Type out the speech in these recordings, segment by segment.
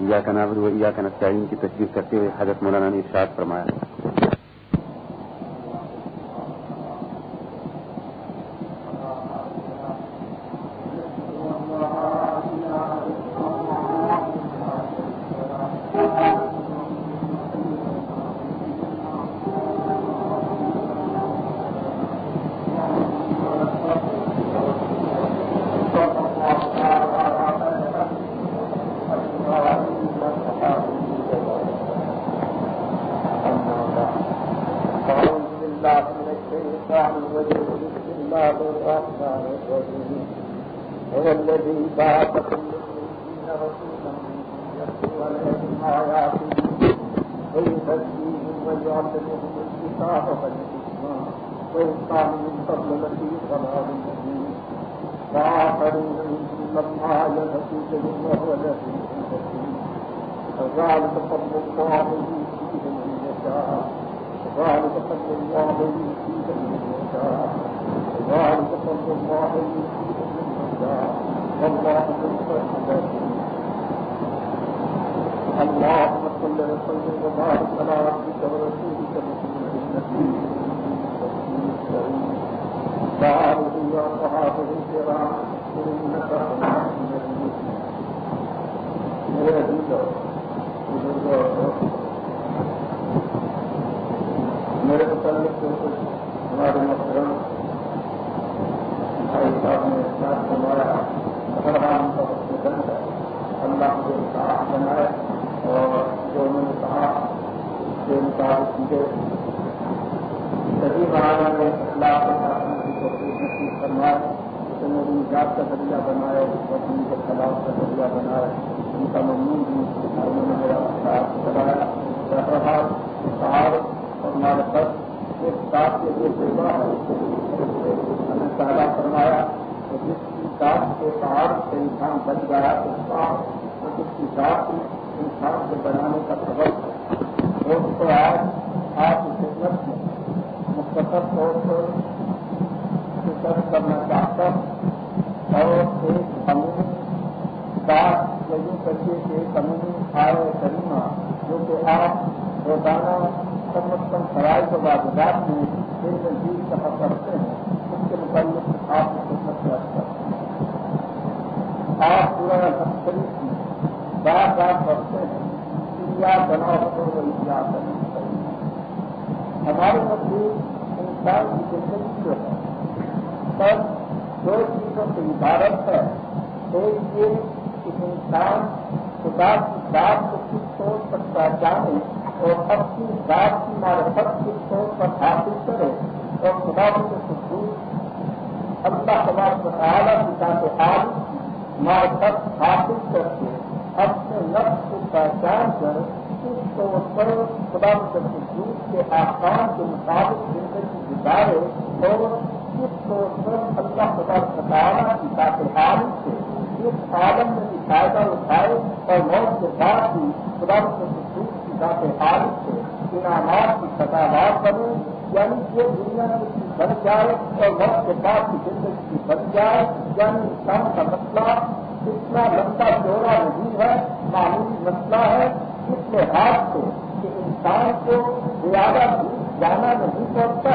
یا کا نابد و یا کا نسائن کی تصویر کرتے ہوئے حضرت مولانا نے ارشاد فرمایا۔ اور سے بنانے کا مختصر طور پر کرنا چاہتا ہوں۔ اور ایک قیوم کریے کے قانونی آئے کریمہ جو کہ آپ روزانہ کم از کم سرائے کے بعد رات میں ایک نزدیک کا حق رکھتے ہیں، اس کے متعلق آپ کی خدمت کیا کرتے ہیں۔ آپ پورا شریف کی بار بار کرتے ہیں۔ کہ آپ بنا سکو وہ اختیار کرنا ہمارے مزید انسان کی زندگی جو ہے، سب دو چیزوں کی عبادت ہے۔ ایک یہ انسان خدا کی بات کو کس طور پر پہچانے اور اپنی بات کی معرفت کس طور پر حاصل کرے اور خدا کے خصوص اللہ خبر تعالیٰ کی ذات حال معرفت حاصل کر کے اپنے نفس کو پہچان کر کس طور پر خدا کے خصوص کے آسان کے مطابق زندگی گزارے اور اس طور پر اللہ تبارک تعالیٰ کی ذات حال سے اس عالم میں بھی فائدہ اٹھائے اور موت کے بعد بھی خدا کے کی ذات حال سے انعامات کی سداوار بنے یعنی یہ دنیا میں اس کی بن جائے اور موت کے بعد کی زندگی کی بن جائے یعنی انسان کا مسئلہ اتنا لمبا چورا نہیں ہے، معمولی مسئلہ ہے اس لحاظ سے کہ انسان کو زیادہ دور جانا نہیں پڑتا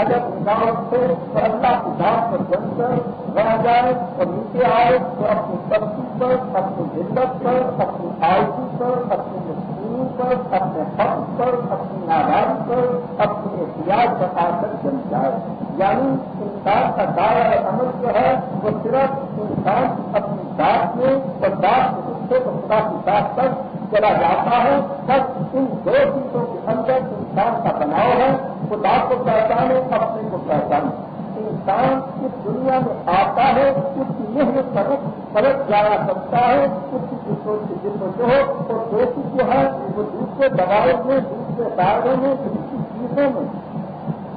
اگر رکاوٹ سے پہلا اللہ پر بن کر بنا جائے اور نیچے آئے تو اپنی ترقی پر، اپنی ہندت پر، اپنی آئٹی پر، اپنی مشکل پر، اپنے حق پر، اپنی ناراض پر، اپنی احتیاط بتا کر جم جائے۔ یعنی انسان کا دائرہ عمل جو ہے، وہ صرف انسان اپنی دانت میں اور دانت کے کو خدا کی دانت تک چلا جاتا ہے، بس ان دو چیزوں کے اندر انسان کا بناؤ ہے، خدا کو پہچانے، اپنے کو پہچانے۔ انسان اس دنیا میں آتا ہے، اس کی محنت سڑک سڑک جایا سکتا ہے، اس کی دوسروں کی جسم جو ہے اور دوستی جو ہے، وہ دوسرے دباؤ میں، دوسرے دائرے میں، دوسری چیزوں میں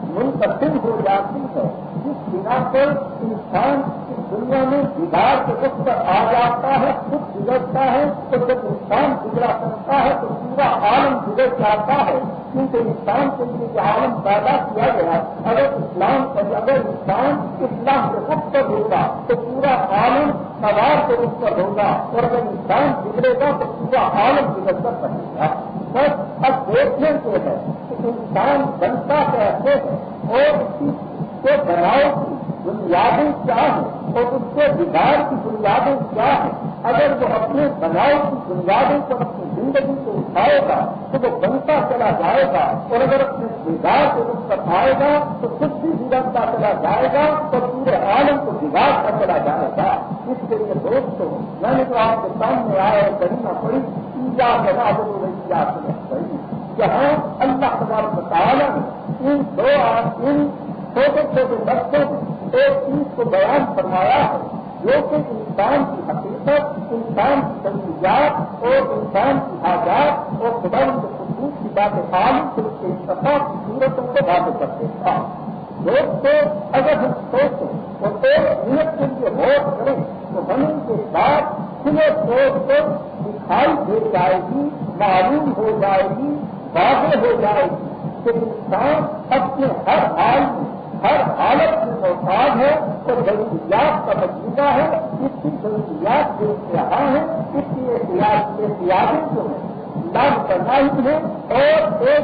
منتقل ہو جاتی ہے۔ جس بنا پر انسان اس دنیا میں بگاڑ کے وقت پر آ جاتا ہے خود گزرتا ہے، تو جب انسان گزرا کرتا ہے، تو پورا عالم گزر جاتا ہے۔ کیونکہ انسان کے لیے یہ عالم پیدا کیا گیا۔ اگر اسلام اگر انسان اسلام کے وقت پر ہوگا، تو پورا عالم سوار کے روپ پر ہوگا۔ اور اگر انسان گزرے گا، تو پورا عالم گزر کر سکے گا۔ بس اب دیکھنے کو ہے کہ انسان بنتا کیسے ہے اور اس کی کو بناؤ کی بنیادیں کیا ہیں؟ اور اس کے بگاڑ کی بنیادیں کیا ہیں؟ اگر وہ اپنے بناؤ کی بنیادوں پر اپنی زندگی کو اٹھائے گا، تو وہ بنتا چلا جائے گا، اور اگر اپنے بگاڑ کو اس پر آئے گا، تو خود بھی بگڑتا چلا جائے گا تو پورے عالم کو بگاڑ کر چلا جائے گا۔ اس کے لیے دوستوں میں نے تو آپ کے سامنے آیا اور کرنا پڑی پوجا بنا دو پڑی جہاں اللہ تبارک تعالیٰ نے ان دو ان چھوٹے چھوٹے بچوں ایک چیز کو بیان فرمایا ہے جو کہ انسان کی حقیقت، انسان کی ضروریات اور انسان کی حاجات اور خدا کے خصوص کی باتیں عام پھر اس کے انتخاب کی صورتوں کو باتیں کرتے تھا لوگ تو اگر ہم سوچیں اور ایک منٹ کے لیے ووٹ کریں تو ہم ان کے ساتھ کھلے سوچ کو دکھائی دے جائے گی، معلوم ہو جائے گی، واضح ہو جائے گی کہ انسان اپنے ہر حال میں ہر حالت میں محتاج ہے، تو ضروریات کا مجموعہ ہے، اس کی ضروریات جو یہاں ہے اس کی احتیاطیں جو ہے لاگ کرنا ہی ہے، اور ایک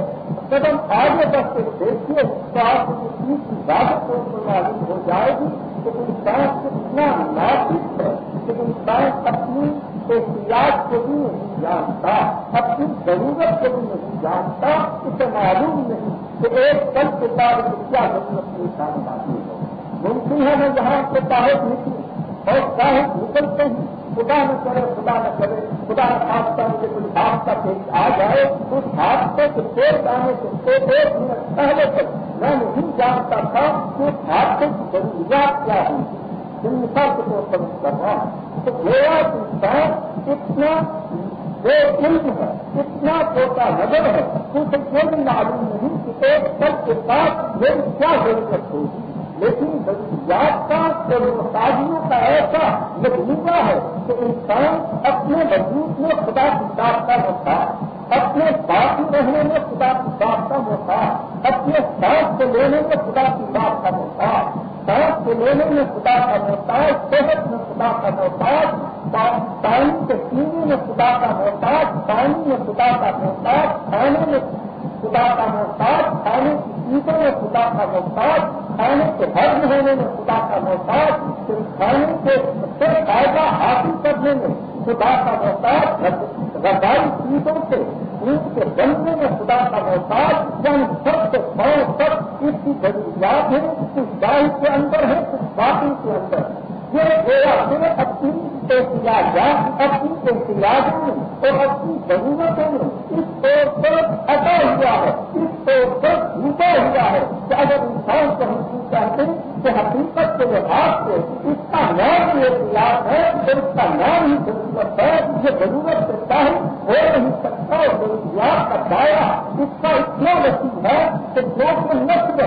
قدم آگے بڑھ کے دیکھیے، تو آپ کو اس چیز کی بات کو معلوم ہو جائے گی کہ انسان کتنا ناقص ہے، کہ انسان اپنی احتیاط کو بھی نہیں جانتا اپنی ضرورت کو بھی نہیں جانتا اسے معلوم نہیں کہ ایک پل کے بعد کیا ضرورت کی انسان باقی ہے ممکن ہے میں جہاں سے باہر نکلوں اور باہر نکلتے ہیں خدا نہ کرے، خدا نہ کرے، خدا نہ خاصہ مجھے کوئی حادثہ پیش آ جائے، اس حادثے کے پیش آنے سے ایک منٹ پہلے تک میں نہیں جانتا تھا کہ اس حادثے کی ضروریات کیا ہوئی جن مثال کے طور پر تو گویا انسان اتنا بے علم ہے، اتنا چھوٹا نظر ہے اسے یہ بھی معلوم نہیں کہ ایک سب کے ساتھ میری کیا ضرورت ہوگی لیکن ضروریات کا اور محتاجیوں کا ایسا مجموعہ ہے کہ انسان اپنے وجود میں خدا کی بات کا محتاج اپنے باقی رہنے میں خدا کی بات کا محتاج اپنے سانس کو لینے میں خدا کی بات کا محتاج سانس کو لینے میں خدا کا محتاج صحت میں خدا کا محتاج پانی کے پینے میں خدا کا محتاج پانی میں خدا کا محتاج کھانے میں خدا کا محتاج کھانے کی چیزوں میں خدا کا محتاج کھانے کے ہرم ہونے میں خدا کا محتاج کھانے کے فائدہ حاصل کرنے میں خدا کا محتاج رضائی چیزوں سے دودھ کے بننے میں خدا کا محتاج یعنی سب سے بڑے سب اس کی ضروریات ہے کچھ باہر کے اندر ہے کچھ باقی کے اندر ہے یہ گویا صرف اپنی احتیاطات اپنی احتیاط میں اور اپنی ضرورتوں میں اس طور پر اٹا ہوا ہے اس طور پر ڈوبا ہوا ہے کہ اگر انسان کہیں چاہتے ہیں کہ حقیقت کے لحاظ سے اس کا نام ہی احتیاط ہے اور اس کا نام ہی ضرورت ہے یہ ضرورت دیتا ہے ہو نہیں سکتا، اور ضروریات کا دائرہ اس کا اتنا وسیع ہے کہ جو کہ نسل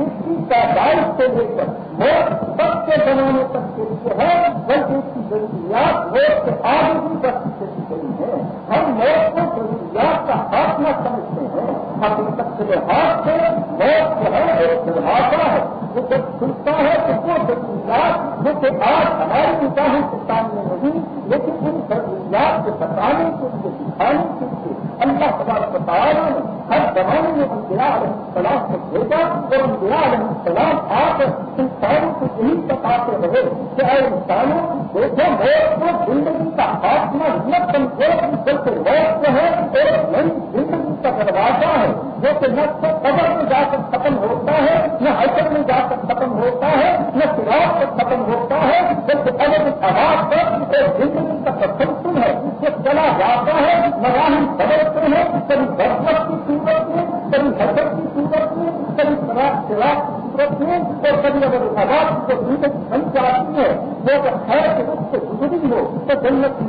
اس کی پیدائش سے لے کر ووٹ سب کے بنانے تک کے لیے ہے، بلکہ اس کی ضروریات ووٹ کے آگے بھی بڑھتی چلی گئی ہے ہم ووٹ کو ضروریات کا خاتمہ سمجھتے ہیں۔ حقیقت کے لحاظ سے ووٹ جو ہے ایک دروازہ ہے۔ وہ جب کھلتا ہے تو وہ ضروریات جو کہ آج ہماری نگاہوں کے سامنے نہیں، لیکن ان ضروریات کو بتانے کے لیے، دکھانے کے لیے اللہ تبارک تعالیٰ نے ہر زمانے میں انبیاء علیہ السلام کو بھیجا اور انبیاء علیہ السلام آ کر انسانوں کو یہی بتاتے رہے کہ اے انسانوں، دیکھو موت کو زندگی کا خاتمہ نہ سمجھو بلکہ موت جو ہے ایک نئی زندگی کا دروازہ ہے، جو کہ نہ تو قبر میں جا کر ختم ہوتا ہے، نہ حشر میں جا کر ختم ہوتا ہے، نہ سراغ پر ختم ہوتا ہے، بلکہ الگ آواز پر ایک زندگی کا تسلسل ہے۔ جو چلا جاتا ہے نہ بدلتے ہیں کبھی برفت کی صورت میں کبھی حسر کی صورت میں کبھی شراب شراب کی صورت میں اور کبھی اگر آواز کو زندگی بن جاتی ہے وہ اگر خیر کے روپ سے گزری ہو تو جنت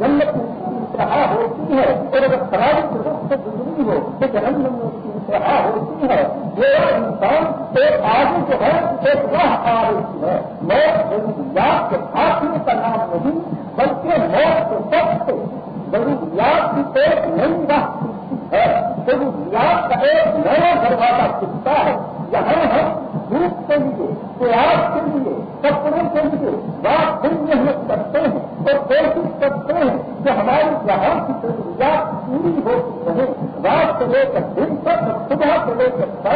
جنت انتہا ہوتی ہے اور اگر خرابی کے روپ سے گزری ہو تو جنم میں اس کی انتہا ہوتی ہے یہ انسان ایک آگے جو ہے ایک راہ آ رہی ہے موت ضروریات کے خاتمے کا نام نہیں بلکہ موت کے سب سے ضروریات کی ایک نئی راہ ہے ضروریات کا ایک نیا دروازہ کھلتا ہے۔ یہاں ہم دھوپ کے لیے، پیاز کے لیے، کپڑوں کے لیے بات دن محنت کرتے ہیں اور کوشش کرتے ہیں کہ ہماری یہاں کی ضروریات پوری ہوتی رہے۔ رات سے لے کر دن تک صبح سے لے کر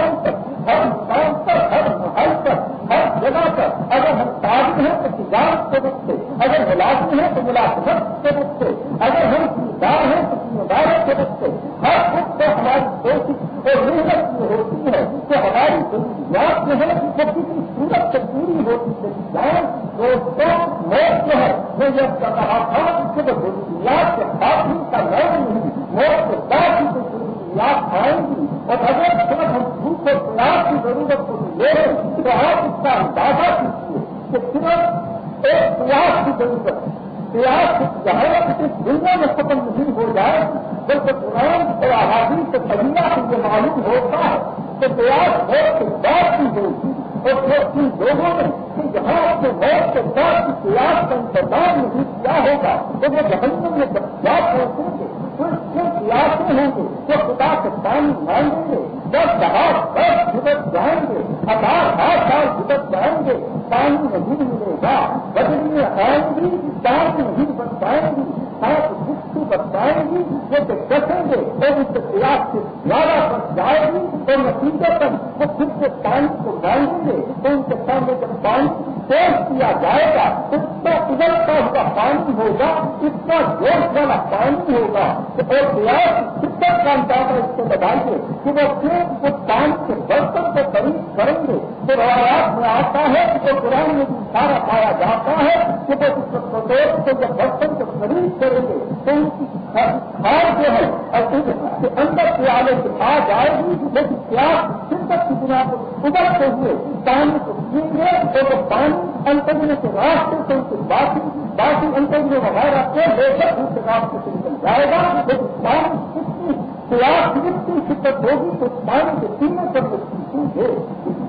ہے۔ اور اس کے اندر پیالے سے آ جائے گی، لیکن پیاس شدت کی بنا پر ابلتے ہوئے پانی کو پئیں گے تو وہ پانی انترنے کے راستے سے ان کی باقی باقی انترنے وغیرہ کو لے کر دوسرے راستے سے نکل جائے گا۔ لیکن پانی کتنی پیاس کتنی شدت ہوگی تو پانی کے پینے پر وہ سیکھیں گے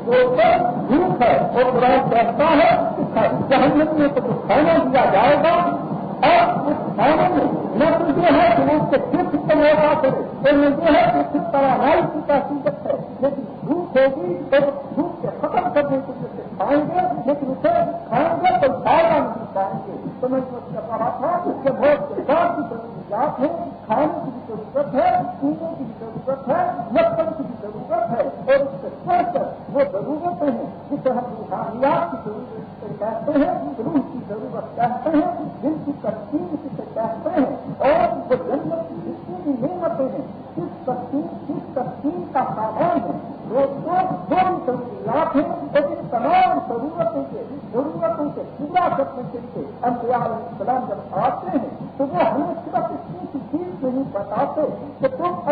دھوپ ہے اور قرآن کہتا ہے جہنم میں تو کچھ کھانا دیا جائے گا۔ اور اس کھانے میں نہ تو ہے کہ وہ اس کے پھر ختم ہوگا کرے؟ اور یہ ہے کہ کس طرح رائی کی تحقیقت ہے، لیکن دھوپ ہوگی تو دھوپ کے ختم کرنے کے لیے کھائیں گے، لیکن اسے کھائیں گے تو فائدہ نہیں پائیں گے۔ تو میں سوچ کر رہا تھا اس کے بہت سے کی ضروریات ہے، کھانے کی بھی ضرورت ہے، پینے کی بھی ضرورت ہے مکن کی بھی ضرورت ہے، اور اس سے بڑھ کر وہ ضرورتیں ہیں جسے ہم روحانیات کی ضرورت سے کہتے ہیں روح کی ضرورت کہتے ہیں دل کی تقسیم کسے کہتے ہیں اور وہ جنت کی جتنی بھی نعمتیں ہیں کس تقسیم کس تقسیم کا سامان ہے۔ وہ دو بھی ضروریات ہیں، اور ان تمام ضرورتوں کے ضرورتوں سے پورا کرنے کے لیے انبیاء علیہ السلام جب آتے ہیں، تو وہ ہمیں صرف اتنی سی چیز نہیں بتاتے کہ تم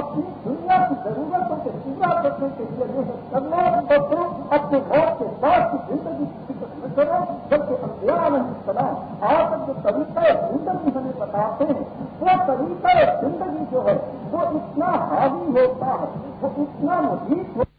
جو ہے، وہ اتنا حاوی ہوتا ہے، وہ اتنا مزید ہوتا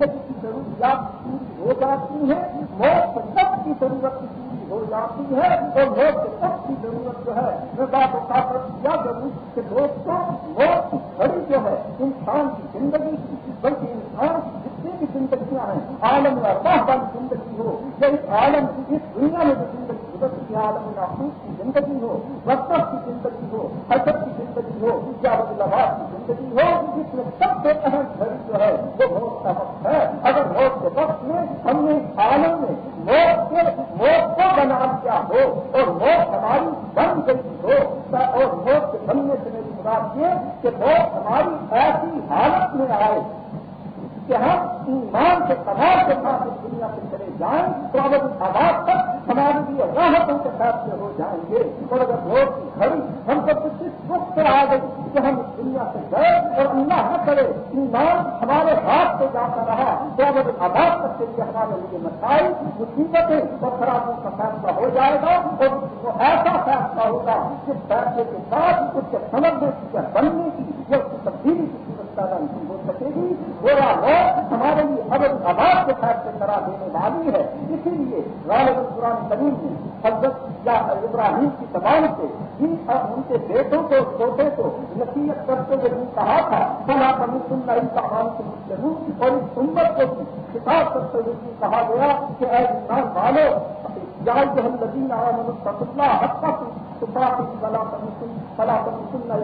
کی ضروریات پوری ہو جاتی ہے موت سب کی ضرورت پوری ہو جاتی ہے، اور موت سب کی ضرورت جو ہے میں بات کا کیا ضرور کہ دوستوں موت کی گھڑی جو ہے، انسان کی زندگی کی بلکہ انسان کی جتنی بھی زندگیاں ہیں، عالم اللہ والی زندگی ہو، یا اس عالم کی اس دنیا میں جو زندگی گزرتی ہے عالم محفوظ کی زندگی ہو، وقت کی زندگی ہو حجت کی زندگی ہو یا بدلآباد کی زندگی ہو، جس میں سب سے اہم گھڑی جو ہے، وہ موت کا وقت ہے۔ اگر موت کے وقت میں ہم نے عالم میں موت کے، موت کو بنا دیا ہو اور موت ہماری بن گئی ہو اور موت کے بننے سے میری مراد یہ کہ موت ہماری ایسی حالت میں آئے کہ ہم ایمان کے کمال کے ساتھ اس دنیا سے چلے جائیں تو اگر اس آواز تک ہمارے لیے راحتوں کے فیصلے ہو جائیں گے اور اگر ووٹ کی گھڑی ہم کو کچھ اس وقت سے آ گئی کہ ہم اس دنیا سے گئے اور اللہ نہ کرے، ایمان ہمارے ہاتھ سے جاتا رہا تو اگر اس آواز تک کے لیے ہمارے لیے مسائل، مصیبتیں اور خرابوں کا فیصلہ ہو جائے گا اور وہ ایسا فیصلہ ہوگا جس فیصلے کے بعد اس کے سمجھنے کی بننے کی یا اس کی تبدیلی کی صورت پیدا نہیں ہو سکے گی۔ گورا لوگ ہمارے لیے ابد آباد کے فیصلے کرا دینے والی ہے۔ اسی لیے غالب قرآن کریم کی حضرت یا ابراہیم کی زبان سے ان کے بیٹوں کو، چھوٹے کو نصیحت کرتے ہوئے کہا تھا بنا کمی سننا ان کہان سے مسلم اور اس سمت کو خطاب کرتے ہوئے کہا گیا کہ اے انسان والو جائے جو ہم لدین اللہ حق فلا فلا سننا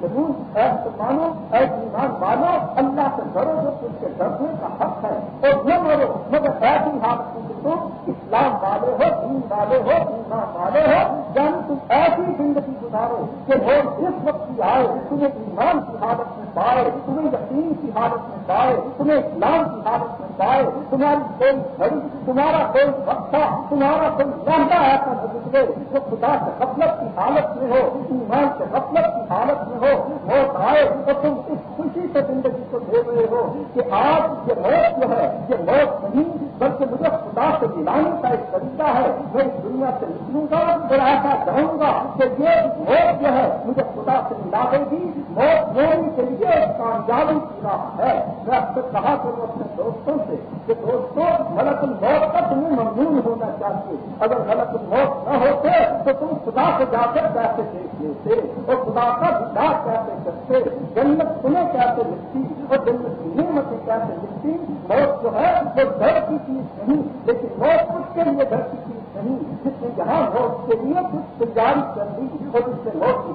ضرور ایسے مانو ایسے ایمان مانو، اللہ سے ڈرو جو اس کے ڈرنے کا حق ہے۔ اور نہ مرو، مگر ایسی حالت تم اسلام والے ہو، دین والے ہو، ایمان والے ہو یعنی تم ایسی زندگی گزارو کہ لوگ جس وقت کی آئے، تمہیں ایمان کی حالت میں پائے تمہیں یقین کی حالت میں پائے تمہیں اسلام کی حالت میں پائے تمہاری کوئی گھڑی تمہارا کوئی بخشا تمہارا کوئی لہدا ایسا گزرے جو خدا سے غفلت کی حالت میں ہو، ایمان سے غفلت کی حالت میں ہو، موت آئے تو تم اس خوشی سے زندگی کو دے رہے ہو کہ آج یہ موت جو ہے، یہ موت نہیں، بلکہ مجھے خدا سے ملانے کا ایک طریقہ ہے، میں اس دنیا سے نکلوں گا پھر ایسا کہوں گا کہ یہ موت جو ہے، مجھے خدا سے ملا دے گی، موت میرے کامیابی کی راہ ہے۔ میں اکثر کہا کروں اپنے دوستوں سے کہ دوستوں غلط موت کا تمہیں ممنون ہونا چاہیے۔ اگر غلط موت نہ ہوتے تو تم خدا سے جا کر پیسے دیکھ لیتے؟ اور خدا کا وکاس کیسے کرتے؟ جنت تمہیں کیسے ملتی؟ اور جنت کی نعمتیں کیسے ملتی؟ موت جو ہے، وہ ڈر کی چیز نہیں، لیکن موت اس کے لیے ڈر کی چیز نہیں جس نے جہاں موت کے لیے کچھ تیاری کر دی اور جس نے موت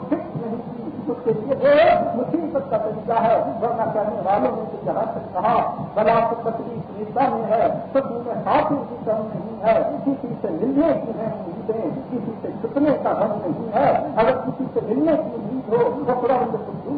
مصیبت کا طریقہ ہے، ورنہ کہنے والوں نے جہاں تک کہا، بلا تو تکلیف نیتا میں ہے سب میں حاصل کی کم نہیں ہے، کسی سے ملنے کی ہے امیدیں، کسی سے چھپنے کا غم نہیں ہے۔ اگر کسی سے ملنے کی امید ہو تو پورا ان کو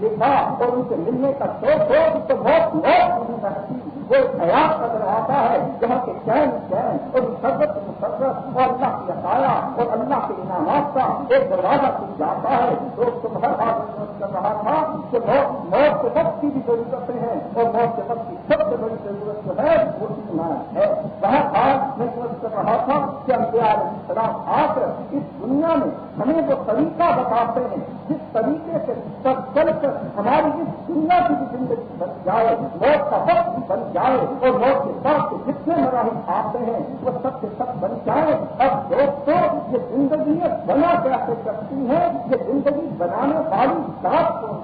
دیکھا اور ان سے ملنے کا شوق ہو، تو بہت بہت نہیں رہتی وہ حیات کا دروازہ ہے جہاں کے چین چین اور مسرت مسرت اور اللہ کی عطایا اور اللہ کے انعامات کا ایک دروازہ کھل جاتا ہے۔ لوگ تو ہر بات کر رہا تھا کہ موت کے وقت کی بھی ضرورتیں ہیں اور موت کے وقت کی سب سے بڑی ضرورت جو ہے، وہ ایمان ہے۔ وہاں آج میں سمجھ کر رہا تھا کہ ہم سلام آ کر اس دنیا میں ہمیں وہ طریقہ بتاتے ہیں، جس طریقے سے سب چل کر ہماری اس دنیا کی بھی زندگی بن جائے، موت کا وقت بھی بن جائے اور موت کے ساتھ جتنے مراحل آتے ہیں، وہ سب سے سب بن جائے اب دوستوں یہ زندگی بنا کیسے کرتی ہے، یہ زندگی بنانے والی بات کون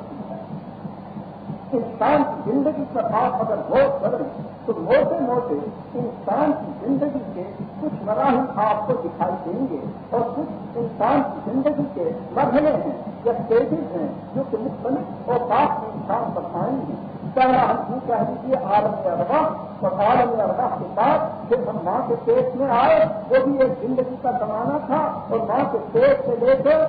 انسان کی زندگی کا آپ اگر غور کریں تو موٹے موٹے انسان کی زندگی کے کچھ مراحل آپ کو دکھائی دیں گے۔ اور کچھ انسان کی زندگی کے مرحلے ہیں یا اسٹیجز ہیں جو کہ مختلف اور بات انسان بتائیں گے۔ پہلا ہم یہ کہ دیجیے میں رہا اور عالم رہا کے بعد پھر ہم ماں کے پیٹ میں آئے، وہ بھی ایک زندگی کا زمانہ تھا، اور ماں کے پیٹ سے لے کر،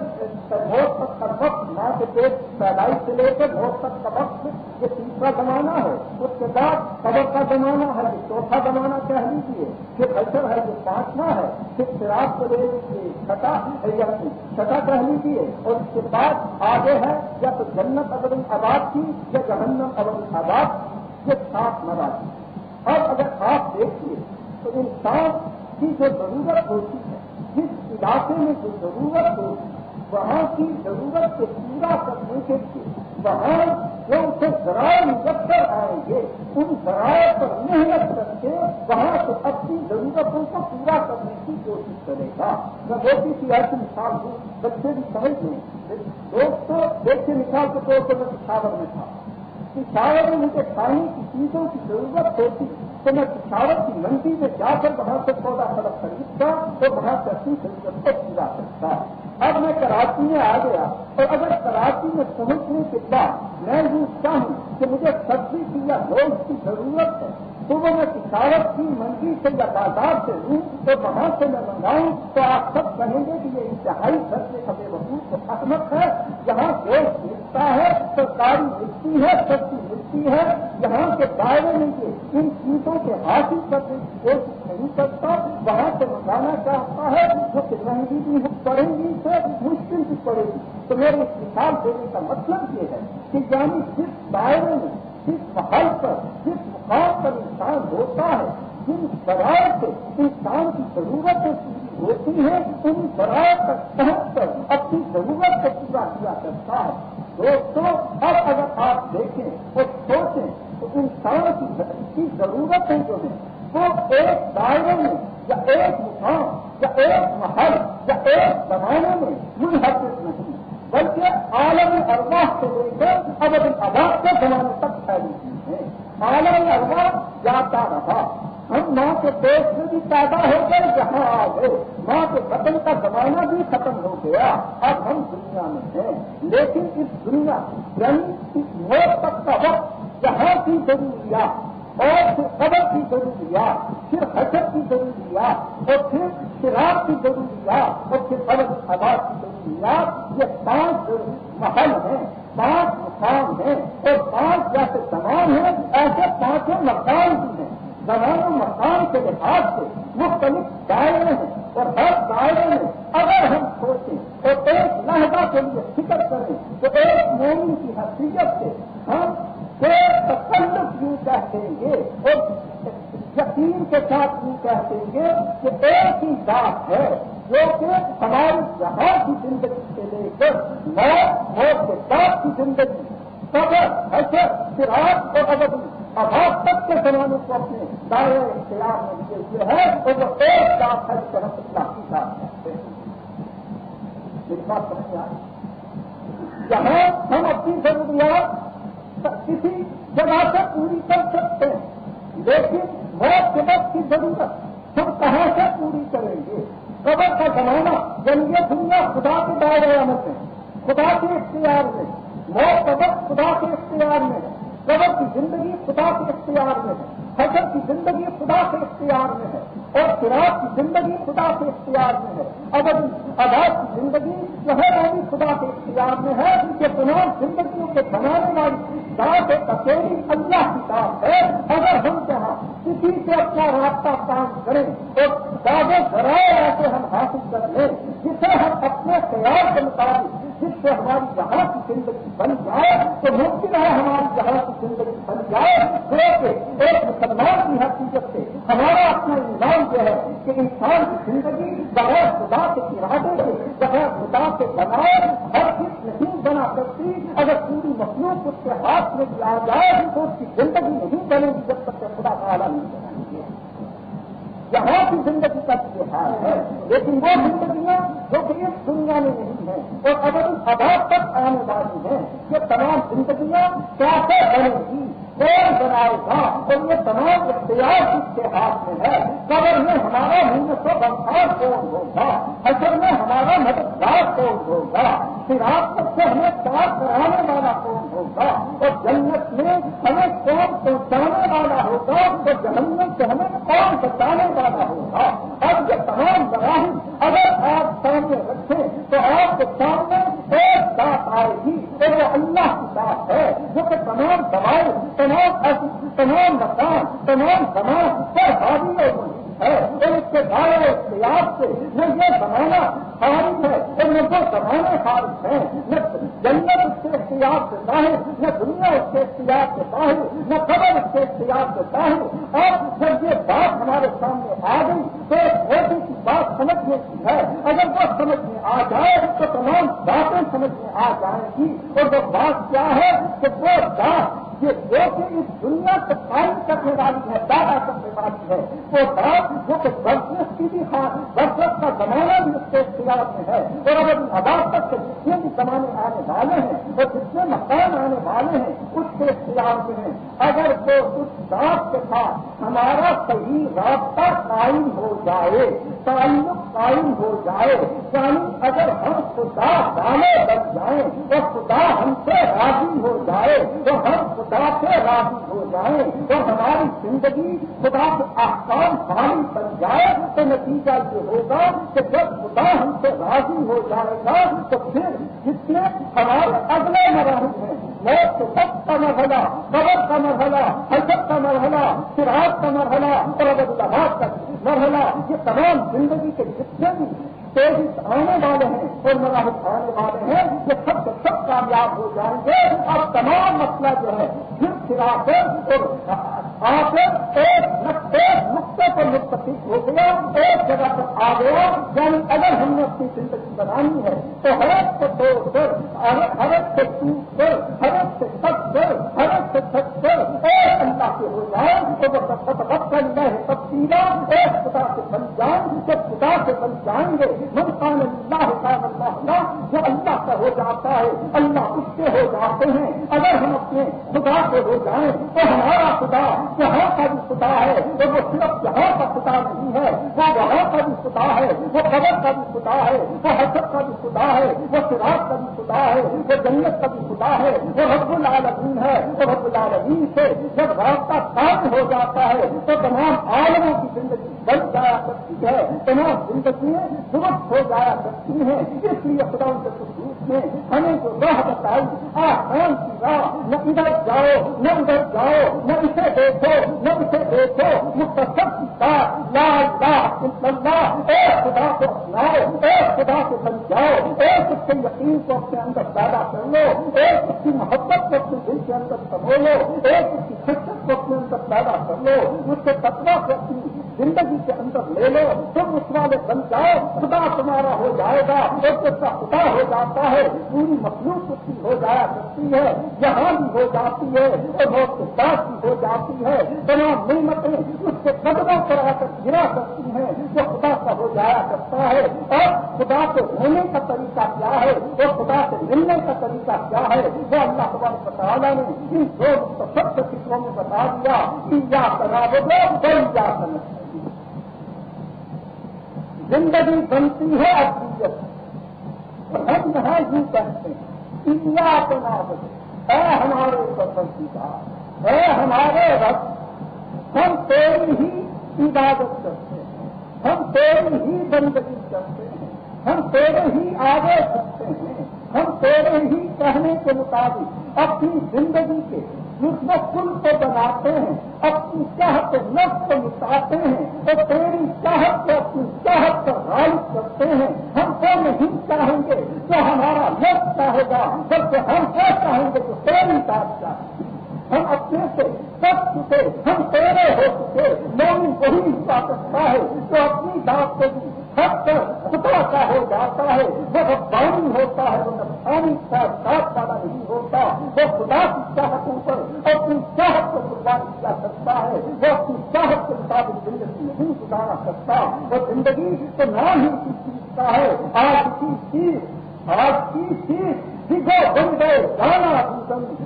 بہت تک کا وقت، ماں کے پیٹ پیدائش سے لے کر، بہت تک کا وقت، یہ تیسرا زمانہ ہے۔ اس کے بعد قبر کا زمانہ ہے یہ چوتھا زمانہ کہہ لیجیے پھر اثر ہے یہ پانچواں ہے پھر شراب کو لے لیجیے چھٹا یا چھٹا کہہ لیجیے اور اس کے بعد آگے ہے یا تو جنت اگر آباد کی یا جہنم اگر آباد کی، یہ سات مراضی اب اگر آپ دیکھیے تو انسان کی جو ضرورت ہوتی ہے، جس علاقے میں جو ضرورت ہوتی ہے، وہاں کی ضرورت کو پورا کرنے کے لیے وہاں جو اسے ذرائع نکل کر آئیں گے، ان ذرائع پر محنت کر کے وہاں سے اپنی ضرورتوں کو پورا کرنے کی کوشش کرے گا۔ میں بہت سی ایسی مثال ہوں بچے بھی سمجھ لیں۔ دوستوں دیکھتے مثال کے طور پر میں پشاور میں تھا۔ پشاور میں مجھے کھانے کی چیزوں کی ضرورت ہوتی۔ تو میں پشاور کی منڈی میں جا کر وہاں سے پودا سڑک خریدتا تو وہاں سے اپنی ضرورت کو پورا کرتا۔ اب میں کراچی میں آ گیا اور اگر کراچی میں پہنچنے کے بعد میں یہ چاہوں کہ مجھے سبزی کی یا گوشت کی ضرورت ہے، تو وہ میں کساوت کی، منڈی سے یا بازار سے لوں تو وہاں سے میں منگاؤں، تو آپ سب کہیں گے کہ یہ انتہائی گھر سے کبھی وقوف کو ہے، جہاں گوشت ملتا ہے، سرکاری ملتی ہے، سبزی ملتی ہے، یہاں کے دائرے میں یہ ان چیزوں کے حاصل کرنے کی کوشش نہیں کرتا، وہاں سے منگانا چاہتا ہے جو مہنگی بھی پڑیں گی سے مشکل بھی پڑے گی۔ تو میرے اس مثال دینے کا مطلب یہ ہے کہ یعنی جس دائرے میں، جس محل پر، جس مقام پر انسان ہوتا ہے، جن برائے سے انسان کی ضرورتیں ہوتی ہیں، ان برائے تک پہنچ کر اپنی ضرورت کو پورا کیا کرتا ہے۔ دوستوں اب اگر آپ دیکھیں انسان کی ضرورتیں جو ہیں وہ ایک دائرے میں، یا ایک مقام، یا ایک محل، یا ایک زمانے میں منحصر نہیں۔ بلکہ عالم ارواح سے لے کر اب آباد کے زمانے تک پھیلی ہوئی ہے۔ عالم ارواح جاتا رہا۔ ہم ماں کے دیش میں بھی پیدا ہو گئے جہاں آ گئے۔ ماں کے ختم کا زمانہ بھی ختم ہو گیا۔ اب ہم دنیا میں ہیں۔ لیکن اس دنیا یعنی اس موت تک کا وقت جہاں کی ضروریات اور پھر قبر کی ضروریات پھر حجر کی ضروریات اور پھر شراب کی ضروریات اور پھر الگ آباد کی ضروریات یہ پانچ محل ہیں، پانچ مقام ہیں اور پانچ جیسے تمام ہیں، ایسے پانچوں مقام بھی ہیں۔ زمان و مکان کے لحاظ سے مختلف دائرے ہیں اور ہر دائرے میں اگر ہم سوچیں اور ایک لہجہ کے لیے فکر کریں تو ایک مومن کی حیثیت سے ہم تکلف یوں کہہ دیں گے اور یقین کے ساتھ یوں کہہ دیں گے کہ ایک ہی بات ہے جو کہ ہماری یہاں کی زندگی سے لے کر موت موت کے ساتھ کی زندگی سبر حسر سراج اور ابدی اباد تک کے زمانے کو اپنے دائرے اختیار میں لیے ہوئے ہیں تو وہ ایک بات ہے کہ ہم اپنا سیکھا کرتے ہیں۔ میری بات سمجھ آئی؟ جہاں ہم اپنی ضروریات کسی جگہ سے پوری کر سکتے۔ ہیں لیکن موت کے وقت کی ضرورت، ہم کہاں سے پوری کریں گے؟ قبر کا زمانہ یعنی یہ دنیا، خدا کے دائرے عمل میں خدا کے اختیار میں۔ موت قبر خدا کے اختیار میں ہے۔ قبر کی زندگی خدا کے اختیار میں ہے۔ حجر کی زندگی خدا کے اختیار میں ہے اور فراق کی زندگی خدا کے اختیار میں ہے۔ اگر آباد کی زندگی جو ہے وہ بھی خدا کے اختیار میں ہے۔ کہ تمام زندگیوں کے بنانے والی بات ایک اکیلی اللہ کی بات ہے۔ اگر ہم جہاں کسی سے اپنا رابطہ کام کریں تو زیادہ ذرائع ایسے ہم حاصل کر لیں، جسے ہم اپنے خیال کے مطابق، جس سے ہماری جہاں کی زندگی بن جائے تو ممکن ہے ہماری جہاں کی زندگی بن جائے کہ ایک مسلمان کی حقیقت سے ہمارا اپنا انجام جو ہے کہ انسان کی زندگی بغیر خدا کے ارادے سے، بغیر خدا کے بنائے ہر چیز نہیں بنا سکتی۔ اگر پوری مخلوق اس کے ہاتھ میں بھی آ جائے تو اس کی زندگی نہیں بنے گی جب تک کہ خدا کا اعلیٰ نہیں بنائیں گے یہاں کی زندگی کا حال ہے، لیکن وہ زندگیاں جو کہ اس دنیا میں نہیں ہیں۔ اور اگر اس آباد تک آنے والی ہیں یہ تمام زندگیاں کیسے بنے گی کون بنائے گا اور یہ تمام اختیار اس کے ہاتھ میں ہے قبر میں ہمارا منت و بنسار کون ہوگا حسر میں ہمارا مددگار کون ہوگا سراج سے ہمیں کار کرانے والا کون ہوگا اور جنت میں ہمیں کون پہنچانے والا ہوگا اور جہنم سے ہمیں کون بچانے والا ہوگا اب یہ تمام براہم اگر آپ سامنے رکھیں تو آپ کے سامنے ایک بات آئے گی اور وہ اللہ بات ہے۔ جو کہ تمام دوائی تمام تمام مکان تمام سامان پر حاوی ہے۔ اور اس کے دائرے اختیار سے میں یہ زمانہ خارج ہے اور نہ وہ زمانے خارج ہیں نہ جنت اس کے اختیار سے باہر نہ دنیا اس کے اختیار سے باہر نہ قبر اس کے اختیار سے باہر اور جب یہ بات ہمارے سامنے آ گئی تو ایک موٹی کی بات سمجھنے کی ہے اگر وہ سمجھ میں آ جائے تو تمام باتیں سمجھ میں آ جائیں گی اور وہ بات کیا ہے کہ وہ بات یہ جو کہ اس دنیا کو قائم کرنے والی ہے دادا خاص ہے۔ وہ بات جو کہ برسنس کی بھی خاص برسس کا زمانہ بھی اس کے اختیار میں ہے۔ اور اگر آباد تک سے جتنے بھی زمانے آنے والے ہیں، اور جتنے مکان آنے والے ہیں، اس کے اختیار میں ہیں۔ اگر وہ اس بات کے ساتھ ہمارا صحیح رابطہ قائم ہو جائے تعلق قائم ہو جائے یعنی اگر ہم خدا والے بن جائیں تو خدا ہم سے راضی ہو جائے تو ہم خدا سے راضی ہو جائیں تو ہماری زندگی خدا کے آسان پانی بن جائے، تو نتیجہ یہ ہوگا کہ جب خدا ہم سے راضی ہو جائے گا، تو پھر جتنے ہمارے اگلے مراحل ہیں موت کے سب کا مرحلہ، قبر کا مرحلہ حلقت کا مرحلہ سراج کا مرحلہ، اور اگر آباد کا مرحلہ، یہ تمام زندگی کے جتنے بھی تیزی آنے والے ہیں، اور مراحل آنے والے ہیں، یہ سب سے سب کامیاب ہو جائیں گے۔ اور تمام مسئلہ جو ہے، پھر پھرا کر اور آپ ایک نقطے پر مستفق ہو گیا، ایک جگہ پر آ گیا یعنی اگر ہم نے اپنی زندگی بنانی ہے تو حرت سے توڑ کر حرت سے ٹوٹ کر حرت سے سب کر حرت سے سچ کر ایک اللہ کے ہو جائے، تو وہ سب وقت ہے تبدیلا ایک خدا سے بن جائیں جب خدا سے بن جائیں گے ہم کان اللہ کا اللہ جو اللہ کا ہو جاتا ہے، اللہ اس کے ہو جاتے ہیں۔ اگر ہم اپنے خدا سے ہو جائیں، تو ہمارا خدا یہاں کا بھی خدا ہے تو وہ صرف یہاں کا خدا نہیں ہے۔ وہ وہاں کا بھی خدا ہے، وہ قبر کا بھی خدا ہے، وہ حسب کا بھی خدا ہے، وہ سراج کا بھی خدا ہے، وہ جنت کا بھی خدا ہے۔ وہ رب العالمین ہے، وہ رب العالمین سے جب راستہ کام ہو جاتا ہے، تو تمام عالموں کی زندگی بن جایا کرتی ہے، تمام زندگیاں درست ہو جایا کرتی ہیں۔ اس لیے خدا ان کے خصوص میں ہمیں جو راہ بتائی آسان کی راہ، نہ ادھر جاؤ، نہ ادھر جاؤ، نہ اسے دیکھو، نہ اسے دیکھو، مختصر کی بات، لا الہ الا اللہ، اے خدا کو اپناؤ، اے خدا کو سمجھاؤ ایک اس کے یقین کو اپنے اندر پیدا کر لو ایک اس کی محبت کو اپنے دل کے اندر سمو لو ایک اس کی خدمت کو اپنے اندر پیدا کر لو اس کے تقوا کو اپنی زندگی کے اندر لے لو، تم اس والے بن جاؤ، خدا تمہارا ہو جائے گا ایک اس کا خدا ہو جاتا ہے پوری مخلوق اس کی ہو جایا کرتی ہے، یہاں بھی ہو جاتی ہے، اور بہت کے ساتھ بھی ہو جاتی ہے، تمام نعمتیں اس کے قدموں پر آ کر گرا کرتی ہیں، جو خدا کا ہو جایا کرتا ہے، اور خدا سے ہونے کا طریقہ کیا ہے وہ خدا سے ملنے کا طریقہ کیا ہے، وہ اللہ تبارک تعالیٰ نے ان دو سب فکروں میں بتا دیا کہ یا کرا دو کوئی یا کرنا زندگی بنتی ہے اصلیت اور ہم یہاں یوں کہتے ہیں انڈیا کو نہ اے ہمارے پسندیدہ اے ہمارے رب، ہم تیری ہی عبادت کرتے ہیں۔ ہم تیری ہی بندگی کرتے ہیں۔ ہم تیرے ہی آگے سکتے ہیں۔ ہم تیرے ہی کہنے کے مطابق اپنی زندگی کے جس کل کو بناتے ہیں، اپنی چاہت نفس کو مٹاتے ہیں تو تیری چاہت کو اپنی چاہت پر غالب کرتے ہیں۔ ہم کو نہیں چاہیں گے تو ہمارا نفس چاہے گا، بلکہ ہم کیا چاہیں گے تو تیری بات چاہیں ہم اپنے سے سب چکے، ہم تیرے ہو چکے، مومن وہی پا سکتا ہے تو اپنی بات کو بھی سب کر خطرہ کا ہو جاتا ہے، وہ ربانی ہوتا ہے، وہ نفسانی کا ساتھ والا نہیں ہوتا، وہ خدا کی چاہتوں پر اپنی چاہت کو قربانی کیا سکتا ہے، وہ اپنی چاہت کے مطابق زندگی نہیں گزارا سکتا، وہ زندگی تو نام ہی کی چیز کا ہے۔ آج کی چیز، آج کی چیز سیکھو بن گئے جانا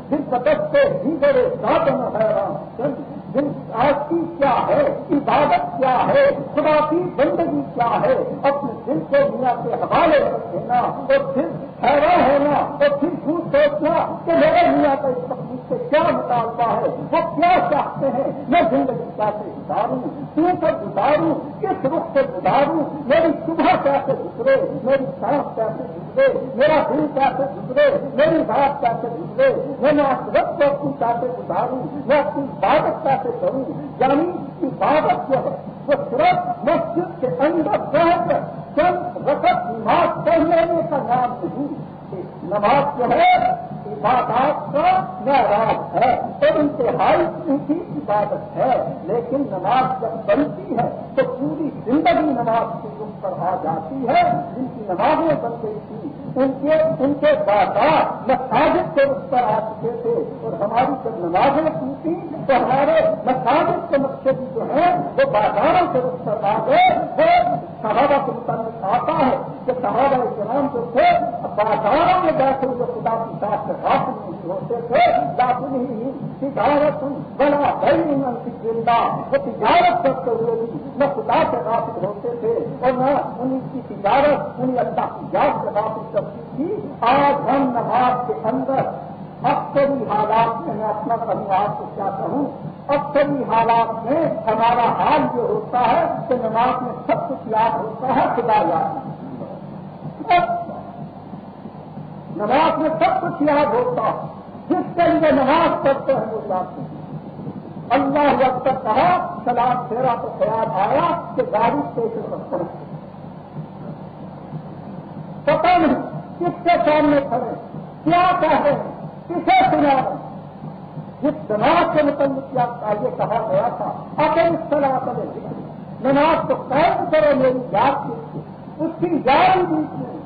جن بدستے ہی گئے، ساتھ حیران کی کیا ہے؟ عبادت کیا ہے؟ خدا کی زندگی کیا ہے؟ اپنے دل کو دنیا کے حوالے رکھ دینا اور پھر حیران ہونا اور پھر جھوٹ سوچنا کہ میرے دنیا کا اس تکلیف سے کیا نکالتا ہے؟ وہ کیا چاہتے ہیں؟ میں زندگی کیسے گزاروں کیوں سے گزاروں، کس رخ سے گزاروں؟ میری صبح کیسے گزرے؟ میری سانس کیسے گزرے میرا دل کیسے گزرے میری بات کیسے گزرے میں آخرت کو اپنی کیسے گزاروں میں اپنی عبادت کیسے کروں یعنی عبادت جو ہے، وہ صرف مسجد کے اندر رہ کر چند وقت نماز پڑھ لینے کا نام نہیں نماز جو ہے، عبادات کا ناراض ہے تو انتہائی اونچی عبادت ہے، لیکن نماز جب بنتی ہے، تو پوری زندگی نماز کے روپ پر آ جاتی ہے، جن کی نمازیں بن گئی تھی ان کے ان کے بازار مساجد سے اس پر آ چکے تھے اور ہماری جب نمازیں ٹوٹی تو ہمارے مساجد کے مقصد جو ہیں وہ بازاروں سے اس پر آ گئے وہ صحابہ کے متعلق آتا ہے کہ صحابہ کرام جو تھے بازاروں میں بیٹھے ہوئے خدا کی ساتھ سے حاصل نہیں ہوتے تھے لاکھ ہی، تجارت بڑا بڑی زندہ وہ تجارت کرتے ہوئے بھی نہ خدا سے حاصل ہوتے تھے، اور نہ ان کی تجارت انہیں اللہ کی یاد سے حاصل کرتی تھی۔ آج ہم نماز کے اندر اکثری حالات میں میں اپنا کہوں آپ کو کیا کہوں اکثری حالات میں ہمارا حال جو ہوتا ہے کہ نماز میں سب کچھ یاد ہوتا ہے، خدا یاد نماز میں سب کچھ یاد ہوتا ہے۔ جس کے لیے نماز پڑھتے ہیں، وہ یاد نہیں اللہ جب تک کہا سلاد پھیرا تو خیال آیا کہ گاڑی اسٹیشن پر پہنچ پتا نہیں کس کے سامنے کھڑے کیا کہہ رہے ہیں؟ کسے سنا رہے جس جماعت کے متعلق کیا یہ کہا گیا تھا اگر اس طرح کرے نماز کو قائم کرو، میری یاد کی اس کی جان بھی نہیں۔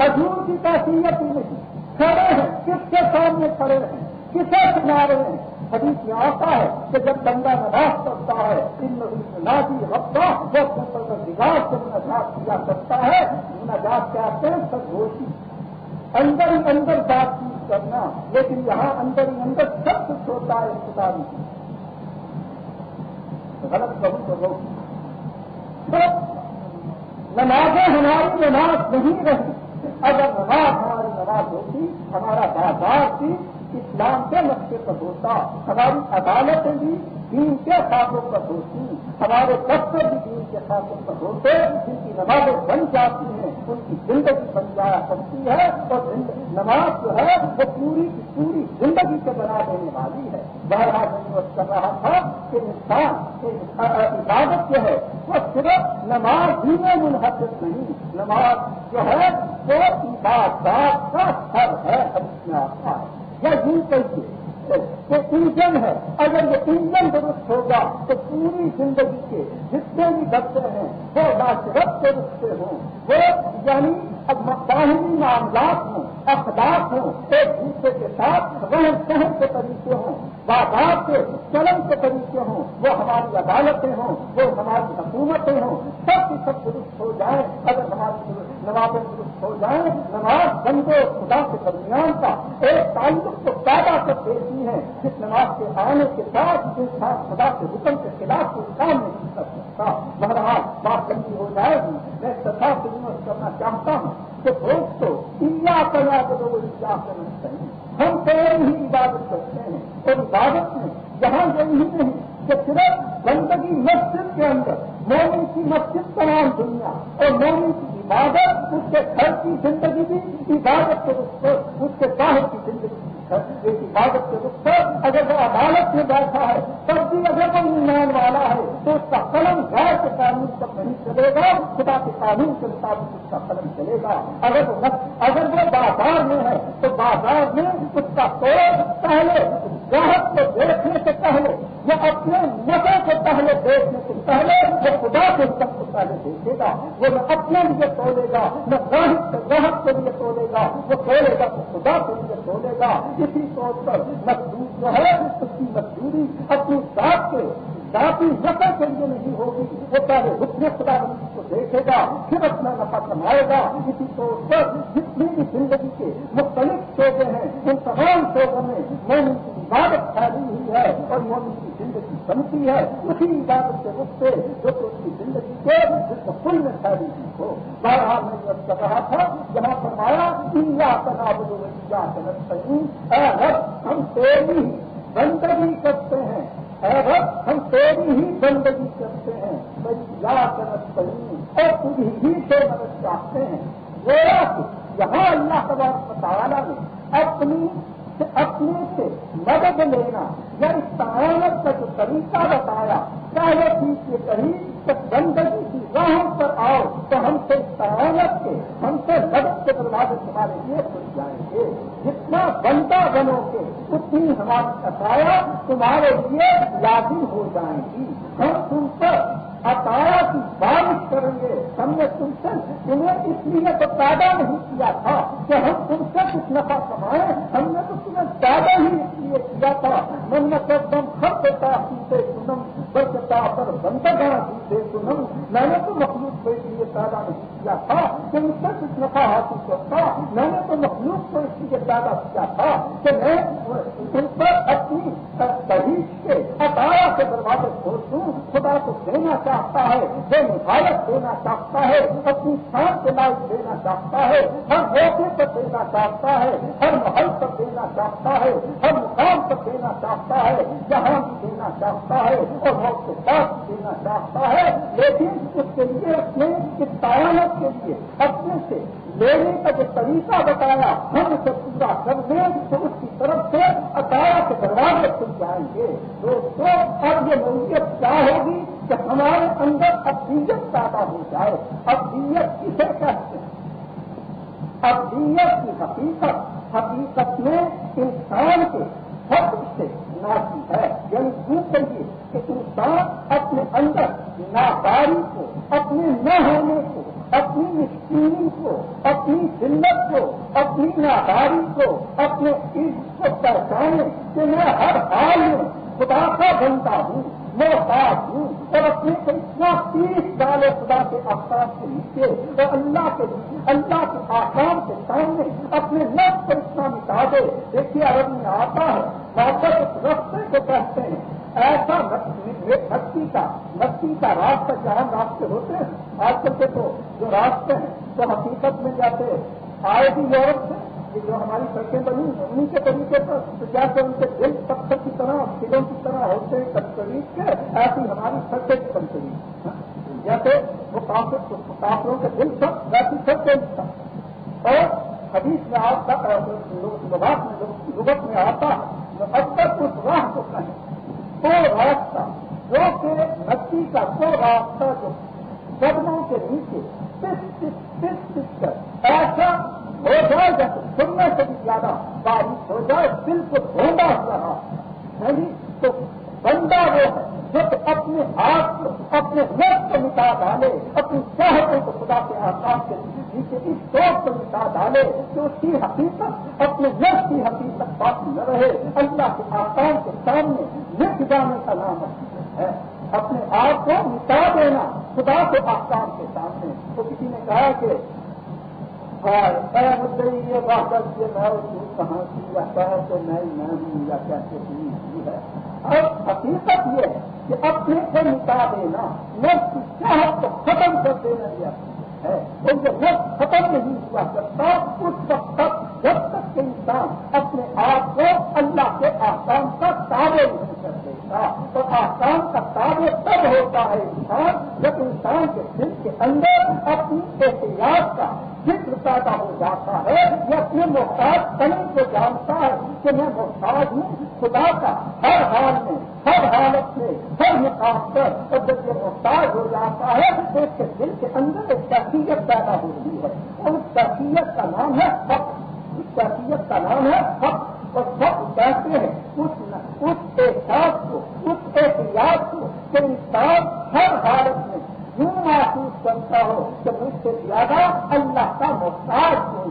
حضور کی تحصیت ہی نہیں۔ کھڑے ہیں۔ کس کے سامنے کھڑے ہیں؟ کسے سنا رہے ہیں؟ حدیث میں آتا ہے کہ جب بندہ نماز کرتا ہے، ان نازی رفتہ جو نجات سے نجات کیا کرتا ہے، نجات کہتے ہیں سدگوشی اندر ہی اندر بات چیت کرنا، لیکن یہاں اندر ہی اندر سب کچھ ہوتا ہے کتابی غلط بہت تو روک نمازیں ہماری نماز نہیں رہی اگر نماز ہماری نماز ہوتی، ہمارا بازار تھی اسلام کے نقشے پر ہوتا، ہماری عدالتیں بھی دین کے خاصوں پر ہوتی، ہمارے دفتر بھی دین کے خاصوں پر ہوتے، جن کی نمازیں بن جاتی ہیں، ان کی زندگی بن جایا کرتی ہے، اور نماز جو ہے، وہ پوری کی پوری زندگی سے بنا دینے والی ہے۔ بہرحال میں کر رہا تھا کہ انسان عبادت جو ہے، وہ صرف نماز ہی میں منحصر نہیں، نماز جو ہے، وہ عبادات کا سر ہے، اپنے آپ کا۔ یا یوں کہیے کہ انجن ہے۔ اگر یہ انجن درست ہوگا تو پوری زندگی کے جتنے بھی بچے ہیں، وہ ناشرت کے رکھتے ہوں۔ وہ یعنی اب باہمی معاملات ہوں اخلاق ہوں، ایک دوسرے کے ساتھ رہن سہن کے طریقے ہوں بازار کے چلن کے طریقے ہوں، وہ ہماری عدالتیں ہوں، وہ ہماری حکومتیں ہوں، سب کی سب درست ہو جائیں اگر ہماری نمازیں درست ہو جائیں، نماز بندے خدا کے درمیان کا ایک تعلق کو پیدا کر دیتی ہے، جس نماز کے آنے کے بعد انسان خدا کے حکم کے خلاف کوئی کام نہیں کر سکتا۔ بہرحال بات لمبی ہو جائے گی، میں سطح سے کرنا چاہتا ہوں کہ دوستو اللہ کرنا تو وہ انیا کرنا چاہیے؟ ہم پہلے ہی عبادت کرتے ہیں اور عبادت میں جہاں یہی نہیں کہ صرف گندگی مسجد کے اندر، مومن کی مسجد تمام دنیا اور مومن کی عبادت، اس کے گھر کی زندگی بھی عبادت اس کے باہر کی زندگی ایک عبادت کے رخ پر اگر وہ عدالت میں بیٹھا ہے سبزی بھی اگر وہ ایمان والا ہے، تو اس کا قلم غیر کے قانون پر نہیں چلے گا۔ خدا کے قانون کے مطابق اس کا قلم چلے گا۔ اگر وہ اگر وہ بازار میں ہے، تو بازار میں اس کا توڑ پہلے گاہک کو دیکھنے سے پہلے وہ اپنے نفے سے پہلے دیکھنے سے پہلے وہ خدا کے سب کو پہلے دیکھے گا، وہ نہ اپنے لیے تولے گا، نہ گاہک گاہک کے لیے تولے گا، وہ تولے گا تو خدا کے لیے تولے گا۔ اسی طور پر مزدور جو ہے، اس کی مزدوری اپنی ذات کے ذاتی نفع کے لیے نہیں ہوگی۔ وہ پہلے حکم خدا کو دیکھے گا، پھر اپنا نفع کمائے گا۔ اسی طور پر جتنی بھی زندگی کے مختلف شعبے ہیں، ان تمام شعبوں میں مومن کی عبادت پھیلی ہوئی ہے اور مومن کی زندگی بنتی ہے، اسی عبادت کے رخ سے جو کہ اس کی زندگی کے جس کو پل میں پھیلی ہوئی ہو۔ بارہ میں جب کر رہا تھا جہاں فرمایا انڈیا تنا بدیا صحیح اے رب، ہم تیری بندگی کرتے ہیں۔ اے رب، ہم تیری ہی بندگی کرتے ہیں۔ بھائی یا کرت صحیح اور تجھ ہی سے مدد چاہتے ہیں۔ گویا یہاں اللہ تبارک تعالیٰ نے اپنی اپنے سے مدد لینا یعنی یا اس تعامت کا جو طریقہ بتایا، چاہے چیز یہ کہیں کہ بندگی کی راہوں پر آؤ، تو ہم سے تعامت کے، ہم سے مدد کے دروازے تمہارے لیے کھل جائیں گے۔ جتنا بندہ بنو گے، اتنی ہماری عطایا تمہارے لیے لازم ہو جائیں گی۔ ہم تم پر عطایا کی بارش کریں گے، ہم نے تم سے تمہیں اس لیے تو پیدا نہیں کیا تھا کہ ہم تم سے کچھ نفع کمائیں۔ ہم نے تو تمہیں پیدا ہی اس لیے کیا تھا۔ من نے تم خط دیتا پیتے سنم بچتا پر بندگاں پیتے سنم۔ میں نے تو مخلوق کو اس لیے پیدا نہیں کیا تھا کہ اس سے کچھ نفع حاصل کرتا۔ میں نے تو مخلوق کو اس لیے پیدا کیا تھا کہ میں تم پر اپنی تحریر کے عطایا کے دروازے کھول دوں خدا کو دینا چاہتا ہے بے مفالت دینا چاہتا ہے، اپنی شان کے لائق دینا چاہتا ہے، ہر موقع پر دینا چاہتا ہے، ہر محل پر دینا چاہتا ہے، ہر مقام پر دینا چاہتا ہے، جہاں بھی دینا چاہتا ہے، اور موت کے پاس دینا چاہتا ہے، لیکن اس کے لیے اپنے، اس کے لیے، اپنے سے لینے کا جو طریقہ بتایا، ہم اسے پورا کر دیں، تو اس کی طرف سے اطایا کے دروازے کھل جائیں گے۔ دوستوں اب یہ نوعیت کیا ہوگی؟ کہ ہمارے اندر ابدیت پیدا ہو جائے، ابدیت کسے کہتے ہیں ابدیت کی حقیقت حقیقت میں انسان کے حق سے ناسی ہے۔ یعنی یوں کہیے کہ انسان اپنے اندر ناکاری کو، اپنے نہ ہونے کو، اپنی مسکینی کو، اپنی ذلت کو، اپنی ناکاری کو، اپنے عزت کو پہچانے کہ میں ہر حال میں خدا کا بنتا ہوں۔ میں بات ہوں، اور اپنے کو اتنا تیس ڈالے خدا کے آسان کے نیچے اور اللہ کے اللہ کے آسان کے سامنے اپنے لفظ کو اتنا مٹا دے۔ دیکھیے، عرب میں آتا ہے واپس رستے کو کہتے ہیں۔ ایسا مٹی کا مٹی کا راستہ جہاں راستے ہوتے ہیں، آج کل کے تو جو راستے ہیں، وہ حقیقت میں جاتے ہیں۔ آئے بھی یورپ سے یہ جو ہماری سڑکیں بنی انہیں کے طریقے پر تو جیسے ان کے دل پتھر کی طرح فلوں کی طرح ہوتے ہیں کنکریٹ کے ایسی ہماری سڑکیں کی کنکریٹ جیسے وہ کافروں کے دل سب ویسی سڑکیں تھا اور حدیث میں آتا لغت میں آتا اب تک اس راہ کو کہیں وہ راستہ جو کہ مٹی کا وہ راستہ جو قدموں کے نیچے پس پس پس پس کر ایسا سننے سے بھی زیادہ بارش ہو جائے بالکل ڈھونڈا ہوا رہا۔ نہیں تو بندہ وہ ہے جو اپنے ہاتھ کو، اپنے نف کو مٹا ڈالے، اپنی چاہتوں کو خدا کے آسان کے نیچے اس سوچ کو مٹا ڈالے کہ اس کی حقیقت، اپنے نف کی حقیقت باقی نہ رہے۔ اللہ کے آسان کے سامنے لکھ جانے کا نام ہے۔ اپنے آپ کو مٹا دینا خدا کے آسان کے سامنے۔ تو کسی نے کہا کہ مدعی، یہ بات کہ میں کہاں کی یا کہ تو میں ہوں یا کیسے ہوئی ہے۔ اور حقیقت یہ ہے کہ اپنے سے مٹا دینا، نفس چاہت کو ختم کر دینا یہ ہے۔ ان کو نفس ختم نہیں ہوا کرتا اس وقت تک جب تک کہ انسان اپنے آپ کو اللہ کے آسان کا تابع نہیں کر دیتا، تو آسان کا تابع تب ہوتا ہے انسان، جب انسان کے دل کے اندر اپنی احتیاط کا ذکر پیدا ہو جاتا ہے، یہ اپنے محتاج پن کو جانتا ہے کہ میں محتاج ہوں، خدا کا ہر حال میں، ہر حالت میں، ہر مقام پر اور جب یہ محتاج ہو جاتا ہے تو اس کے دل کے اندر ایک تحقیقت پیدا ہو رہی ہے۔ اور اس تحقیقت کا نام ہے فخر اس تحقیقت کا نام ہے فخر اور سب کہتے ہیں، اس اس احساس کو، اس احتیاط کو کہ انسان ہر حالت میں یوں محسوس کرتا ہو کہ مجھ سے زیادہ اللہ کا محتاج کوئی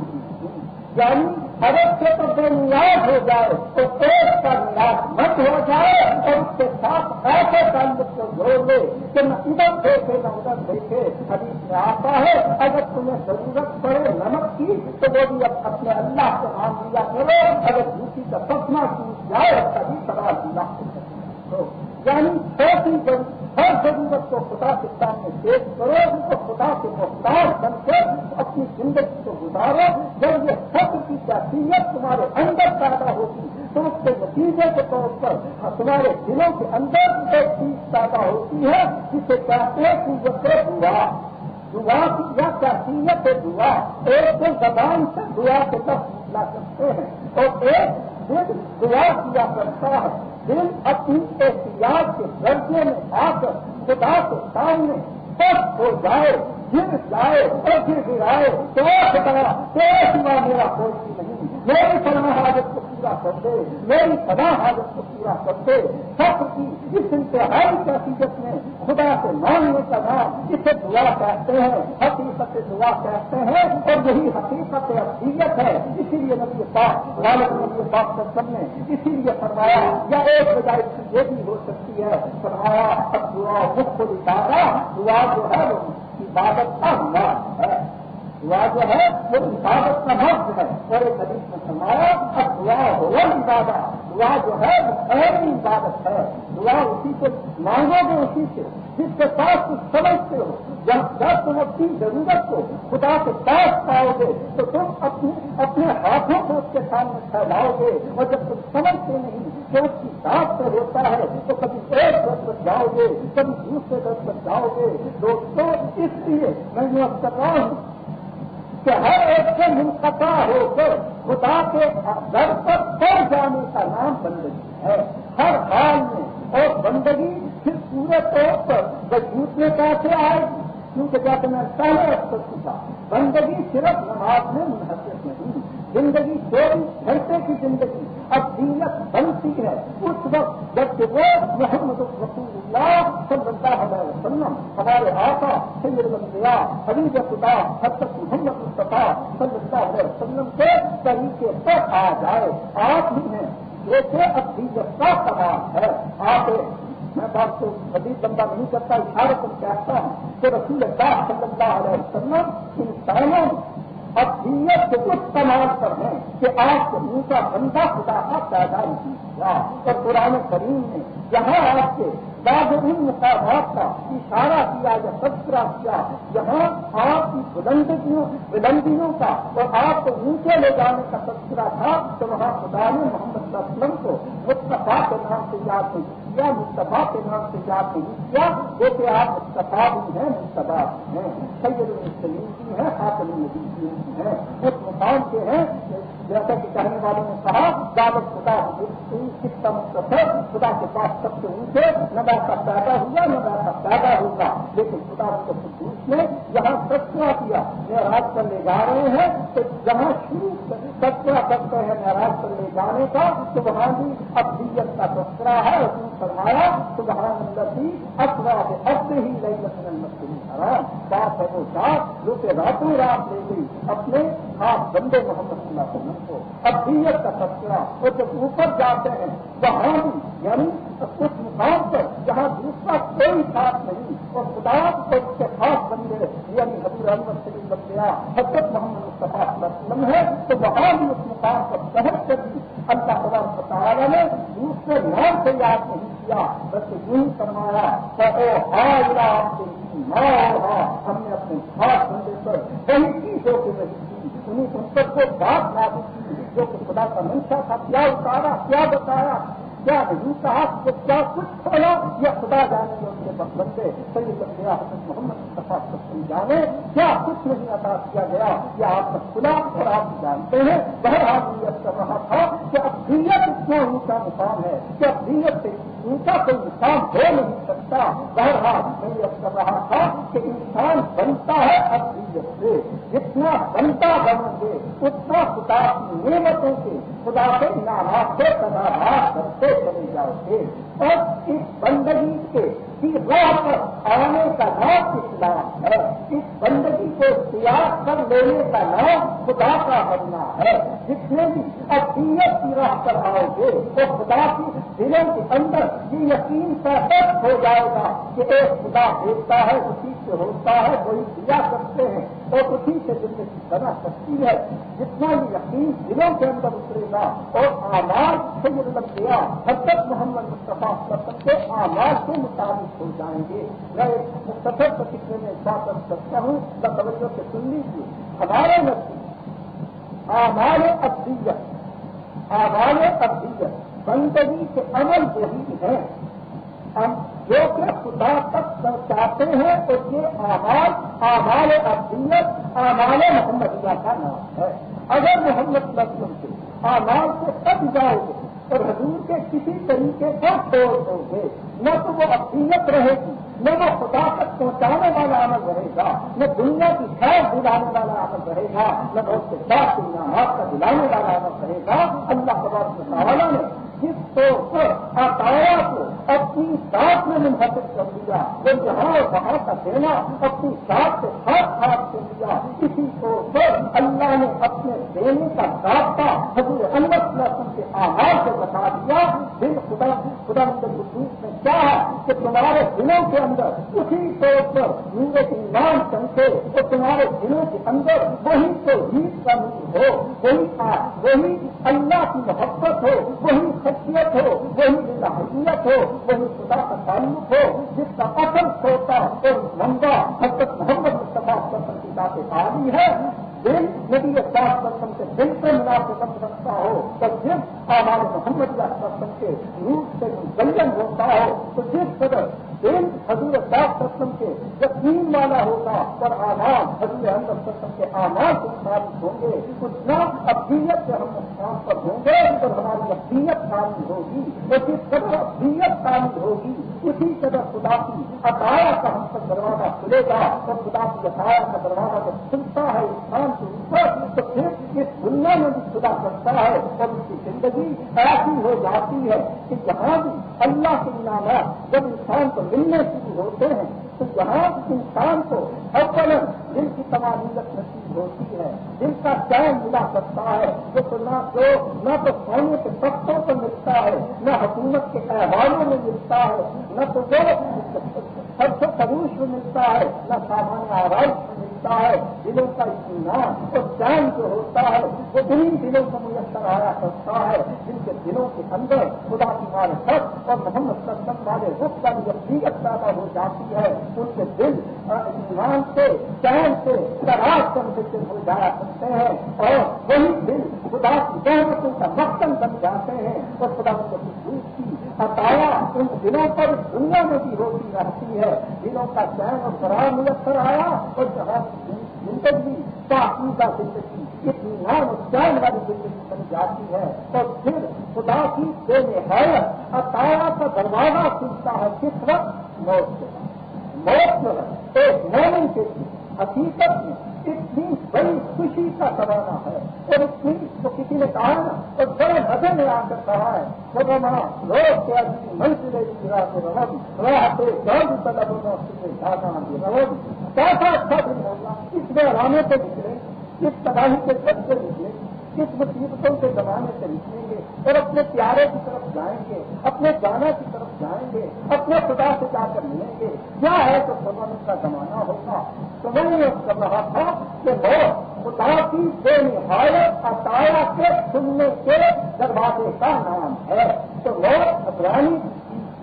یعنی اگر سے تو بے نیاز ہو جائے تو پیٹ کا نیاز مت ہو جائے اور اس کے ساتھ ایسے تعلق کو جوڑ لے کہ نہ ادھر دیکھے نہ ادھر دیکھے۔ ابھی میں آتا ہے، اگر تمہیں ضرورت پڑے نمک کی تو وہ بھی اب اپنے اللہ سے مان لیا کرو۔ اگر دوسری کا سپنا ٹوٹ جائے تبھی سوال دیا تو یعنی ایسی ضرورت کو خدا کے سامنے پیش کرو تو خدا کے محتاج بن کر اپنی زندگی کو گزارو جب یہ سب کی کیفیت تمہارے اندر پیدا ہوگی تو اس کے نتیجے کے طور پر ہاں، تمہارے دلوں کے اندر ایک چیز پیدا ہوتی ہے، جسے کہتے ہیں کہ وہ دعا۔ دعا کی یا کیفیت دعا۔ ایک تو زبان سے دعا کے لفظ لا کرتے ہیں، اور ایک دل دعا کیا کرتا ہے۔ دل اپنی احتیاط کے درجے میں آ کر خدا کے سامنے سب ہو جائے، گر جائے اور گر گرائے۔ تو خدا، تو سوا میرا کوئی میری فلاں حاجت کو پورا کر دے میری فلاں حاجت کو پورا کر دے سب کی اس انتہائی کیفیت میں خدا سے مانگنے کا نام اسے دعا کہتے ہیں، حقیقت دعا کہتے ہیں اور یہی حقیقت حقیقت ہے۔ اسی لیے نبی پاک غالب نبی پاک سب نے اسی لیے فرمایا، یا ایک بجائے یہ بھی ہو سکتی ہے، فرمایا، اب دعا مخ دعا جو ہے وہ عبادت کا ہوا ہے۔ دعا جو ہے، وہ عبادت کا مرض ہے اور ایک حدیث میں فرمایا اب دعا ہو عبادت دعا جو ہے، وہ عبادت ہے۔ دعا اسی سے مانگو گے اسی سے۔ جس کے پاس کچھ سمجھتے ہو، جب جب تم اپنی ضرورت کو خدا کے پاس پاؤ گے، تو تم اپنے اپنے ہاتھوں کو اس کے سامنے پھیلاؤ گے۔ اور جب تم سمجھتے نہیں کہ اس کی ساتھ سے ہوتا ہے، تو کبھی ایک درد پر جاؤ گے، کبھی دوسرے درد پر جاؤ گے۔ دوستوں اس لیے میں یہ کر رہا ہوں کہ ہر ایک سے منقطع ہو کر خدا کے در پر پڑ جانے کا نام بندگی ہے۔ ہر حال میں اور بندگی پھر پورے طور پر وجود میں کیسے آئے گی؟ کیونکہ جیسے میں پہلے اکثر چکا بندگی صرف نماز میں منحصر نہیں، زندگی چوبیس گھنٹے کی زندگی، اب دینت بنتی ہے۔ اس وقت جبکہ وہ محمد رسول اللہ صلی اللہ علیہ وسلم حبیب خدا، حضرت مصطفیٰ صلی اللہ علیہ وسلم کے طریقے پر آ جائے۔ آپ ہی ہیں۔ جیسے ابدیت کا سوال ہے۔ آپ میں بات کو مزید بندہ نہیں کرتا، اشارے پر کہتا ہوں۔ کہ رسول اللہ صلی اللہ علیہ وسلم انسانوں، ابدیت کے اس کمال پر ہیں کہ آپ کے منہ کا بندہ خدا کا پیدا نہیں کیا اور پرانے کریم نے جہاں آپ کے بعد ان مقامات کا اشارہ کیا یا تذکرہ کیا جہاں آپ کی بلندیوں بلندیوں کا اور آپ کو نیچے لے جانے کا تذکرہ تھا تو وہاں خدا نے محمد صلی اللہ علیہ وسلم کو مصطفیٰ کے نام سے یاد نہیں کیا مصطفیٰ کے نام سے یاد نہیں کیا جیسے آپ مصطفیٰ بھی ہیں، مصطفیٰ ہیں، سید المسلم کی ہیں، خاتم النبی کی ہیں، اس مقام کے ہیں جیسا کہ کہنے والوں نے کہا دعوت خدا کا مقصد خدا کے پاس سب سے اونچے ندا کا پیدا ہوا ندا کا پیدا ہوگا۔ لیکن خدا کے خصوص نے جہاں تذکرہ کیا ناراج پر لے جا رہے ہیں۔ تو جہاں شروع تذکرہ کرتے ہیں ناراج پر لے جانے کا، تو وہاں بھی ابدیت کا تذکرہ ہے۔ رسول فرمایا تو وہاں اندر بھی افراد اب ہی لئی لکھن مسلم حرام بات ہے وہ بات جو کہ راتوں رات لے گئی۔ اپنے آپ بندے محمد صلی اللہ علیہ وسلم کو ابدیت کا تذکرہ اور جب اوپر جاتے ہیں، وہاں بھی یعنی کچھ مقام پر جہاں دوسرا کوئی ساتھ نہیں اور خدا کو اس کے خاص بندے یعنی حضور احمد سے بن گیا حضرت محمد مصطفیٰ وسلم ہے، تو وہاں بھی اس مقام پر شہر کر دی اللہ خدا تعالیٰ نے دوسرے نام سے یاد نہیں کیا بس یوں فرمایا کہ آپ ہم نے اپنے خاص بندے پر کئی چیزوں کے نہیں انہیں ان سب کو بات جو کہ کا منشا تھا، کیا اتارا، کیا بتایا؟ کیا نہیں کہا کہ کیا کچھ کھولا؟ یا خدا جانے گے ان کے بندے، سید کر حضرت محمد صفا سب جانے کیا کچھ نہیں عطا کیا گیا کیا آپ کا کھلا اور آپ جانتے ہیں۔ بہرحال نیت کر رہا تھا کہ اب نیت اتنا اونچا مقام ہے کہ اب نیت سے اونچا کوئی مقام ہو نہیں سکتا۔ بہرحال میں یہ کر رہا تھا کہ انسان بنتا ہے اب نیت سے۔ جتنا بنتا بنیں گے، اتنا خدا کی نعمتوں سے۔ خدا سے ناراض سے تدابار کرتے چلے جاؤ گے۔ اور اس بندگی کے راہ پر آنے کا نام اسلام ہے؟ اس بندگی کو تیار کر لینے کا نام خدا کا بننا ہے۔ جتنے بھی اقلیت کی راہ پر آؤ گے تو خدا کی دلوں کے اندر یہ یقین سہت ہو جائے گا کہ ایک خدا دیکھتا ہے، اسی سے ہوتا ہے، وہی دیا کرتے ہیں۔ اور اسی سے زندگی بنا سکتی ہے، جتنا بھی یقین دلوں کے اندر اترے گا اور آواز سے مطلب دیا حضرت محمد مصطفیٰ کے آواز کے مطابق ہو جائیں گے۔ میں ایک مختصر پتکے میں بات کر سکتا ہوں میں توجہ سے سن لیجیے ہمارے نزدیک آمال ابدیت آمال ابدیت بندگی کے عمل وہی ہے ہم جو کہ خدا تک پہنچاتے ہیں تو یہ آواز، آمال ابدیت، آمال اللہ کا نام ہے؟ اگر محمد وسلم کے آمال سے تب جاؤ گے اور حضور کے کسی طریقے کو چھوڑ دو گے، نہ تو وہ اقلیت رہے گی۔ نہ وہ خدا تک پہنچانے والا عمل رہے گا، نہ دنیا کی خیر دلانے والا عمل رہے گا، نہ بہت سے ساتھ دنیا انعامات کا دلانے والا عمل رہے گا۔ اللہ کے تعالیٰ نے جس طور پر عطایا کو اپنی ساتھ میں منحصر کر دیا، وہ جہاں وہاں کا دینا اپنی ساتھ سے ہاتھ ہاتھ کر دیا۔ اسی طور پر اللہ نے اپنے دینے کا رابطہ حضور احمد کے آواز سے بتا دیا۔ دل خدا خدا خصوص میں کیا ہے کہ تمہارے دلوں کے اندر اسی طور پر میرے ایمان چمکے تو تمہارے دلوں کے اندر وہی تو ہیت کا نور ہو، وہی وہی اللہ کی محبت ہو، وہی شخصیت ہو، وہی حیثیت ہو، وہی خدا کا تعلق ہو، جس کا اصل سوتا اور لمبا حضرت محمد مصطفیٰ کی باتیں آ رہی ہے۔ دل نبی صاف پسند کے دل سے مناسب رکھتا ہو، تو جس ہمارے محمد پسند کے روپ سے منجن ہوتا ہو، تو جس قدر دل حضور صاف پسند کے یقین والا ہوگا اور آواز حضور احمد پسند کے آواز سے ثابت ہوں گے۔ اتنا ابدیت سے ہم کام پر ہوں گے اور ہماری ابدیت شامل ہوگی اور جس قدر ابدیت شامل ہوگی، اسی قدر خدا کی عطایا کا ہم تک دروازہ کھلے گا۔ اور خدا کی عطایا کا دروازہ جب کھلتا ہے، انسان کے اوپر تو پھر اس دنیا میں بھی خدا کرتا ہے، اور اس کی زندگی ایسی ہو جاتی ہے کہ جہاں بھی اللہ کے انعامات جب انسان کو ملنے شروع ہوتے ہیں، تو یہاں انسان کو اول دل کی تمامیت نصیب ہوتی ہے دل کا چین ملا سکتا ہے، جو تو نہ تو نہ تو سونے کے سختوں کو ملتا ہے، نہ حکومت کے احوالوں میں ملتا ہے، نہ تو وہ سب سے فروش میں ملتا ہے، نہ سامان آواز میں ملتا ہے، دلوں کا اطمینان اور چین جو ہوتا ہے وہ دلی دلوں کو میسر آیا کرتا ہے، جن کے دلوں کے اندر خدا کی مال سب اور محمد سسم والے رخ کا جب پیدا ہو جاتی ہے۔ ان کے دل ایمان سے چین سے تراش کرنے سے ہو جایا کرتے ہیں اور وہی دل خدا کی دہمتوں کا مقصد بن جاتے ہیں۔ اور خدا کی کی عطایا ان دلوں پر دنیا میں بھی ہوتی رہتی ہے۔ دلوں کا چین اور قرار میسر آیا اور جہاں زندگی باقی کا زندگی اطمینان اور چین والی زندگی بن جاتی ہے۔ اور پھر خدا کی بے نہایت عطایا کا دروازہ کھلتا ہے۔ کس وقت؟ موت کے موت جو ہے، ایک مومن کے لیے حقیقت میں اتنی بڑی خوشی کا سوانا ہے اور اس چیز کو کسی نے کہا نا، اور بڑے مزے میں آ کر کہا ہے جب ہمارا لوگ کیا منصلے کی راہ سے رہو راہ جلد طلب ہوگا رہو کیسا اچھا دن ہوگا، اس میں رانے پہ نکلے، اس تباہی کے سب سے نکلے۔ کس مصیبتوں کے زمانے سے نکلیں گے اور اپنے پیارے کی طرف جائیں گے، اپنے جانا کی طرف جائیں گے، اپنے خدا سے جا کر ملیں گے۔ کیا ہے تو سمن کا زمانہ ہوگا؟ تو میں کر رہا تھا کہ وہ خدا کی بے نہایت عطایا کے سننے کے دروازے کا نام ہے۔ تو وہ افرانی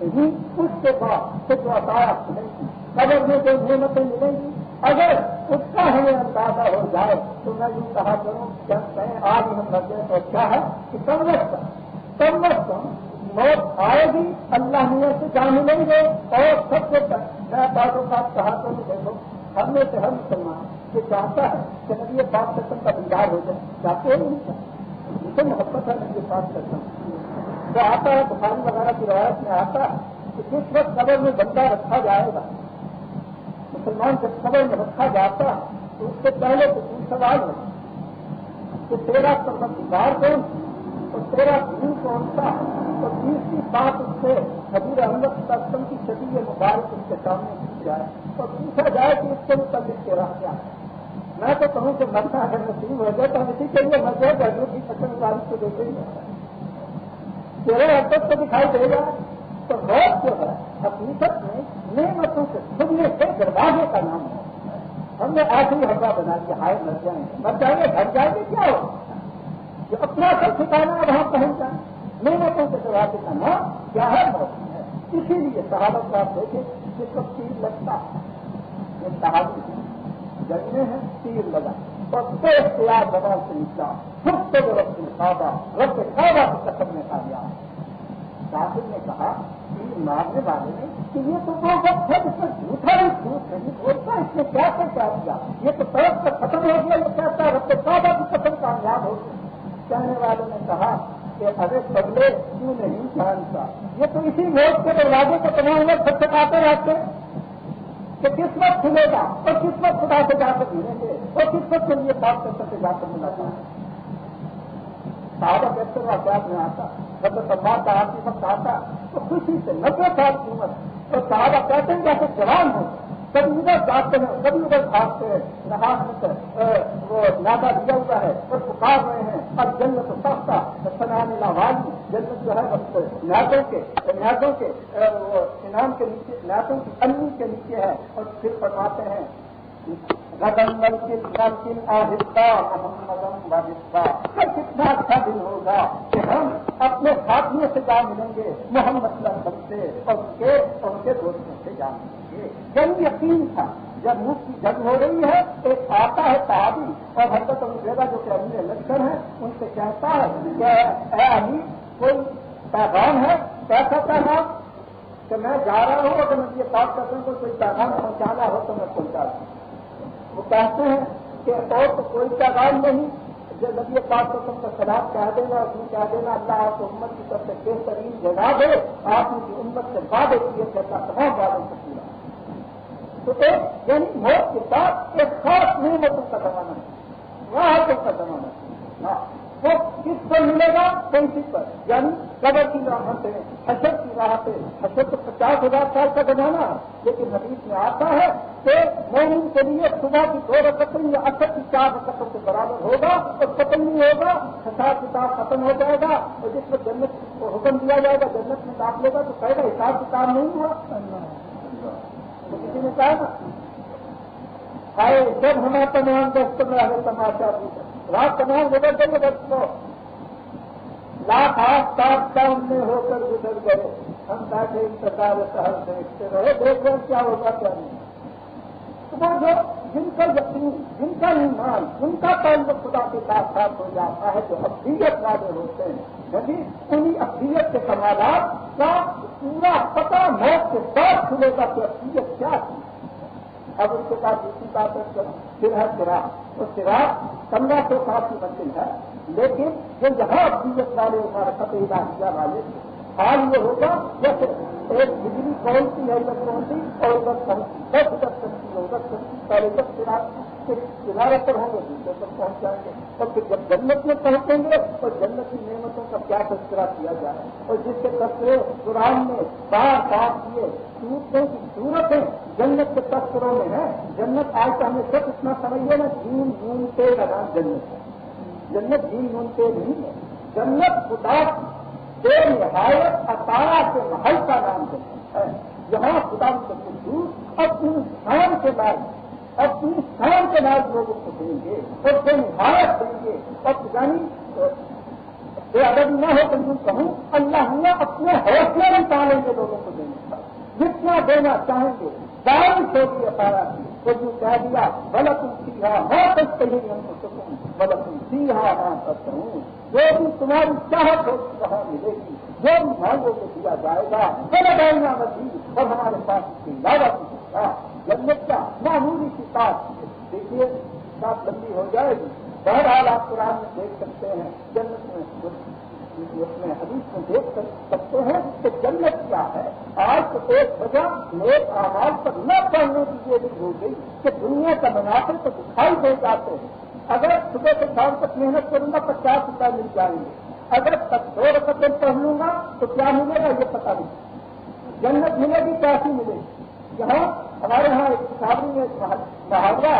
ہی اس کے بعد جو عطایا سنیں گی قبر میں جو نعمتیں ملیں گی؟ اگر اس کا ہمیں اندازہ ہو جائے تو میں یوں کہا کروں جب کہیں آج ہم لگے تو کیا ہے کہ کم وقت کم وقت موت آئے گی، اللہ میاں سے جان ملیں گے اور سب سے میں باتوں کا کہا کروں دیکھو، ہم میں سے ہر مسلمان یہ چاہتا ہے کہ نبی یہ بات قسم کا دیدار ہو جائے چاہتے ہیں نہیں چاہتے مجھے محبت ہے نبی بات قسم تو آتا ہے، بخاری وغیرہ کی روایت میں آتا ہے کہ جس وقت قبر میں بندہ رکھا جائے گا مسلمان جب خبر میں رکھا جاتا تو اس سے پہلے تو تین سوال ہے کہ تیرا پروردگار کون؟ اور تیرا دین کون سا؟ تو تیسری بات اس سے، حضور احمد قسم کی شدید مبارک ان کے سامنے کی جائے۔ اور پوچھا جائے کہ اس کے متعلق تیرا کیا ہے۔ میں تو کہوں کہ مرنا اگر نصیب ہو جائے تو ہم اسی کے لیے مرضے کہ حضور کی قسم مبارک کو دیکھیں گے تیرے حرکت کو دکھائی دے گا۔ تو روز جو ہے، حقیقت میں نعمتوں سے سننے سے دروازے کا نام ہے۔ ہم نے آخری حربہ بنا دیا ہائے مر جائیں۔ گے مر جائیں گے گھر جائیں گے، کیا ہو؟ جو اپنا سب ٹھکانا وہاں پہنچ جائیں نعمتوں کے دروازے کا نام کیا ہے موسم ہے۔ اسی لیے صحابت کا آپ دیکھیں جس کو تیر لگتا۔ ہے یہ صحابی جگنے ہیں، تیر لگا۔ اور تیز تیار زبان سے نکلا۔ خود سے رب خوابہ رب خوابہ کی قسم میں کھا کافر نے کہا تیر مارنے والے نے کہ یہ تو وہ وقت ہے جس میں جھوٹا بھی جھوٹ نہیں بولتا، اس نے کیا کر کیا کیا یہ تو طرف سے ختم ہو گیا، یہ کہتا ہے، رب خوابہ کی قسم کامیاب ہو گئی کہنے والوں نے کہا کہ ارے بدلے کیوں نہیں جانتا۔ یہ تو اسی موت کے دروازے کو تمام لوگ سب چکاتے رہتے کہ کس وقت کھلے گا اور کس وقت خدا سے جا کر ملیں گے اور کس وقت کے لیے بات کر سکتے جا کر ملا جائے صحابہ کہتے ہیں آپ میں آتا، جب سماج کا آپ کی وقت آتا، تو خوشی سے نبے سال کی عمر، تو صحابہ کہتے ہیں جیسے جوان ہو، کبھی ادھر جاتے ہیں، کبھی ادھر بھاگتے ہیں، نہا وہ نادا دیا ہوا ہے، اور پکار رہے ہیں، اب جنت سستا سنانے لاوالی، جنت جو ہے نیتوں کے نیتوں کے انعام کے نیچے نیتوں کی امی کے نیچے ہے، اور پھر فرماتے ہیں ممکن آہستہ محمد کتنا اچھا دن ہوگا کہ ہم اپنے ساتھیوں سے جا ملیں گے، محمد وسلم سے، اور ان کے، اور ان کے دوستوں سے جا ملیں گے۔ جب یقین تھا، جب مفت کی جنگ ہو رہی ہے، ایک آتا ہے صحابی، اور حضرت ابو جو کہ امیر لشکر ہیں، ان سے کہتا ہے کہ اے علی کوئی پیغام ہے؟ کیسا پیغام کہ میں جا رہا ہوں، اگر میں یہ بات کرتا ہوں کوئی پیغام پہنچانا ہو تو میں پہنچا دوں۔ وہ کہتے ہیں کہ اور تو کوئی پیغام نہیں، جو نبی پاک کو تم کا خلاف کہہ دینا اور تم کہہ دینا اللہ آپ کو امت کی طرف سے بہترین جگہ دے، آپ نے امت سے بعد ایک یہ کہتا تمام باتوں سے پورا تو ایک یعنی موت کے ساتھ ایک خاص نعمتوں کا زمانہ ہے وہاں راحتوں کا زمانہ ہے۔ وہ کس پر ملے گا کسی پر۔ یعنی قبر کی راہ سے حشر کی راہ سے حشر تو پچاس ہزار سال کا زمانہ ہے، لیکن حدیث میں آتا ہے کہ مومن کے لیے صبح کی دو رقم یا اثر کی چار رقم کے برابر ہوگا، اور ختم نہیں ہوگا حساب کتاب ختم ہو جائے گا، اور جس میں جنت کو حکم دیا جائے گا، جنت میں داخلے گا تو کہے گا حساب کتاب نہیں ہوا۔ تو کسی نے کہا نا آئے جب ہمارا تمام دوستوں میں آگے تماشا رات تمام گزر گئے دوستوں لاکھ آٹھ سات کام میں ہو کر گزر گئے۔ ہم بیٹھے انتظار شہر دیکھتے رہے دیکھ کیا ہوگا کیا نہیں۔ وہ جو جن کا یقین، جن کا ایمان، جن کا تعلق خدا کے ساتھ ساتھ ہو جاتا ہے، جو ابدیت والے ہوتے ہیں یعنی انہیں ابدیت کے سوالات کا پورا پتا موت کے بعد کھلے گا کہ ابدیت کیا تھی۔ اب اس کے ساتھ دوسری بات پھر ہے شراب وہ شراب پندرہ سو سات کی بچی ہے، لیکن جو یہاں ابدیت والے ہمارے فتح الہیہ والے، حال یہ ہوگا جیسے ایک بجلی کون سی ہے ادھر کون سی اور ادھر کون سی دس ادھر کون سی ادھر پہنچی پہلے جب شراب کے کنارے پر ہوں گے، دوسرے تک پہنچ جائیں گے۔ اور پھر جب جنت میں پہنچیں گے تو جنت کی نعمتوں کا کیا تذکرہ کیا جائے؟ اور جس کے تذکرے قرآن میں بار بار کیے ٹوٹنے کی ضرورت ہے جنت کے تذکروں میں ہے جنت آج تو ہمیں سب اتنا سمجھیے نا جین جون کے لگان جنت ہے۔ جنت جین جون کے نہیں ہے۔ جنت خدا بے نہایت اطارا کے محل کا نام جنت ہے۔ یہاں خدا دور اپنی شان کے بعد اپنی شان کے بعد لوگوں کو دیں گے اور بے نہایت دیں گے اور یعنی بے ادب نہ ہو تو یوں کہوں، اللہ نے اپنے حوصلے میں پالیں گے لوگوں کو دینے کا جتنا دینا چاہیں گے دان چھوٹی اطارا کی جی، تو یوں کہہ دیا غلط سیاح میں تک کہیں ہم کو سکوں غلط سیاح نہ کرتا ہوں جو بھی تمہاری چاہت ہوگی وہاں ملے گی۔ جو بھی مانگوں کو دیا جائے گا وہ لگائیاں مزید۔ اور ہمارے پاس اس کی لاگت جنت کا معمولی کی دیکھیے بات لمبی ہو جائے گی۔ بہرحال آپ قرآن میں دیکھ سکتے ہیں، جنت میں اس میں حدیث میں دیکھ سکتے ہیں کہ جنت کیا ہے۔ آج تو ایک وجہ نیک آواز پر نہ پڑھنے کی یہ بھی ہو گئی کہ دنیا کا منافع تو دکھائی دے جاتے ہیں۔ اگر صبح سے شام تک محنت کروں گا پچاس روپئے مل جائیں گے۔ اگر دو رقم پڑھ لوں گا تو کیا ملے گا یہ پتا نہیں۔ جنت ملے گی کیسی ملے گی؟ یہاں ہمارے یہاں ایک شادی میں محاورہ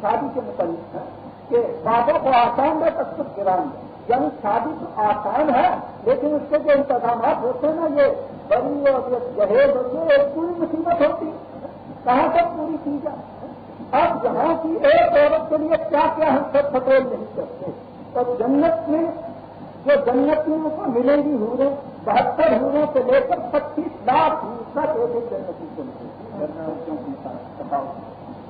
شادی کے متعلق ہے کہ بابوں کو آسان ہے تب کچھ گران یعنی شادی تو آسان ہے، لیکن اس کے جو انتظامات ہوتے ہیں نا، یہ بڑی اور یہ جہیز ہوتی ہے، ایک پوری مصیبت ہوتی کہاں تک پوری کی جائے؟ اب یہاں کی ایک عورت کے لیے کیا کیا ہم سب پٹول نہیں کرتے تو جنت میں، جو جنتیوں کو ملیں گی ہورے بہتر ہوروں سے لے کر پچیس لاکھ تک ایک ایک جنتی کو ملے گی۔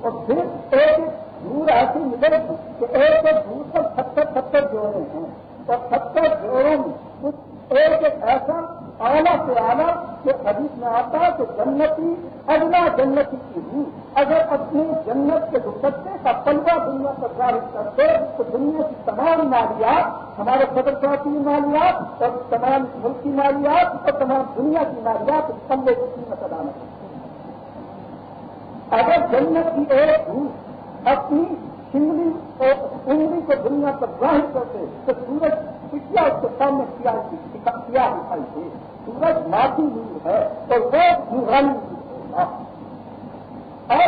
اور پھر ایک دور ایسی ملے گی کہ ایک ایک دور پر ستر ستر جوڑے ہیں اور ستر جوڑوں میں ایک ایک ایسا اعلیٰ سے اعلیٰ کہ حدیث میں آتا ہے کہ جنتی اگلا جنتی کی روح، اگر اپنی جنت کے دوپٹے کا پلوا دنیا پر ظاہر کرتے تو دنیا کی تمام مالیات، ہمارے صدر صاحب کی مالیات اور تمام ملک کی مالیات اور تمام دنیا کی مالیات اس پلے کی قیمت ادا نہیں اگر جنت کی ایک روح اپنی انگلی اور انگلی کو دنیا پر ظاہر کرتے، تو سورج پچھلا اس کے سامنے کیا دکھائی دے؟ سورج ماتی ہوئی ہے اور وہ نورانی اور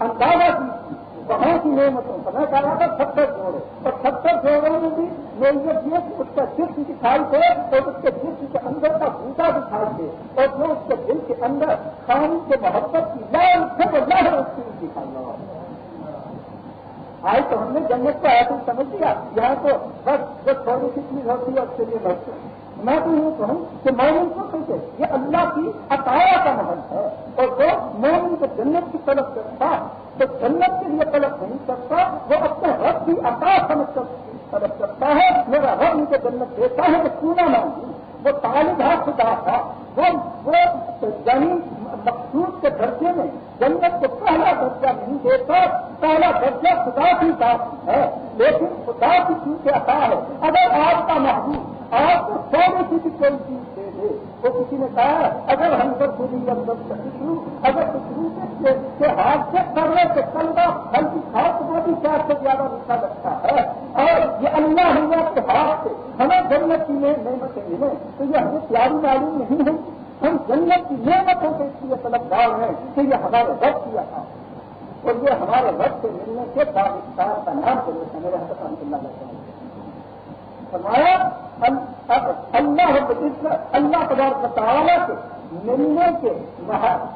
اندازہ کی وہاں کی نعمتوں کا میں کہا تھا ستر جوڑے اور ستر جوڑوں میں بھی نوعیت یہ کہ اس کا جسم دکھائی دے اور اس کے جسم کے اندر کا بوٹا دکھائی دے اور جو اس کے دل کے اندر خانی کے محبت کی لال سے لہر اس کی دکھائی دے آج تو ہم نے جنت کو ایسا سمجھ لیا۔ یہاں تو بس جو تھوڑی سی چیز ہوتی ہے، اس کے لیے بچتے ہیں میں تو یوں کہوں کہ مومن کو سوچے یہ اللہ کی عطایا کا محل ہے۔ اور جو مومن کو جنت کی طلب کرتا تو جنت کے لیے طلب نہیں کرتا، وہ اپنے رب کی عطا سمجھ کر طلب کرتا ہے۔ میرا رب ان کو جنت دیتا ہے، تو کیوں نہ مانگی وہ طالب ہے، خدا تھا وہ یعنی مقصود کے درجے میں جنت کو پہلا درجہ نہیں دیتا، پہلا درجہ خدا کی بات ہے۔ لیکن خدا کی چیز عطا ہے، اگر آپ کا محبوب آپ کو سونے کی بھی کوئی چیز دے دے وہ کسی نے کہا، اگر ہم سب پوری اندر شروع اگر دوسرے کے ہاتھ سے کر رہے تو کل کا کی کھاؤ تو وہ بھی چار سے زیادہ میٹھا لگتا ہے۔ اور یہ اللہ ہوا کے ہاتھ سے ہمیں جنت کی نعمتیں ملیں، تو یہ ہمیں پیاری معلوم نہیں ہے ہم جنت کی نعمتوں سے اس لیے طلبگار ہیں کہ یہ ہمارے وقت کیا تھا۔ اور یہ ہمارے وقت سے ملنے کے پاکستان کا نام کے لیے میرے حضرت رحمۃ اللہ علیہ فرمایا اللہ اللہ تبارک تعالیٰ کے ملنے کے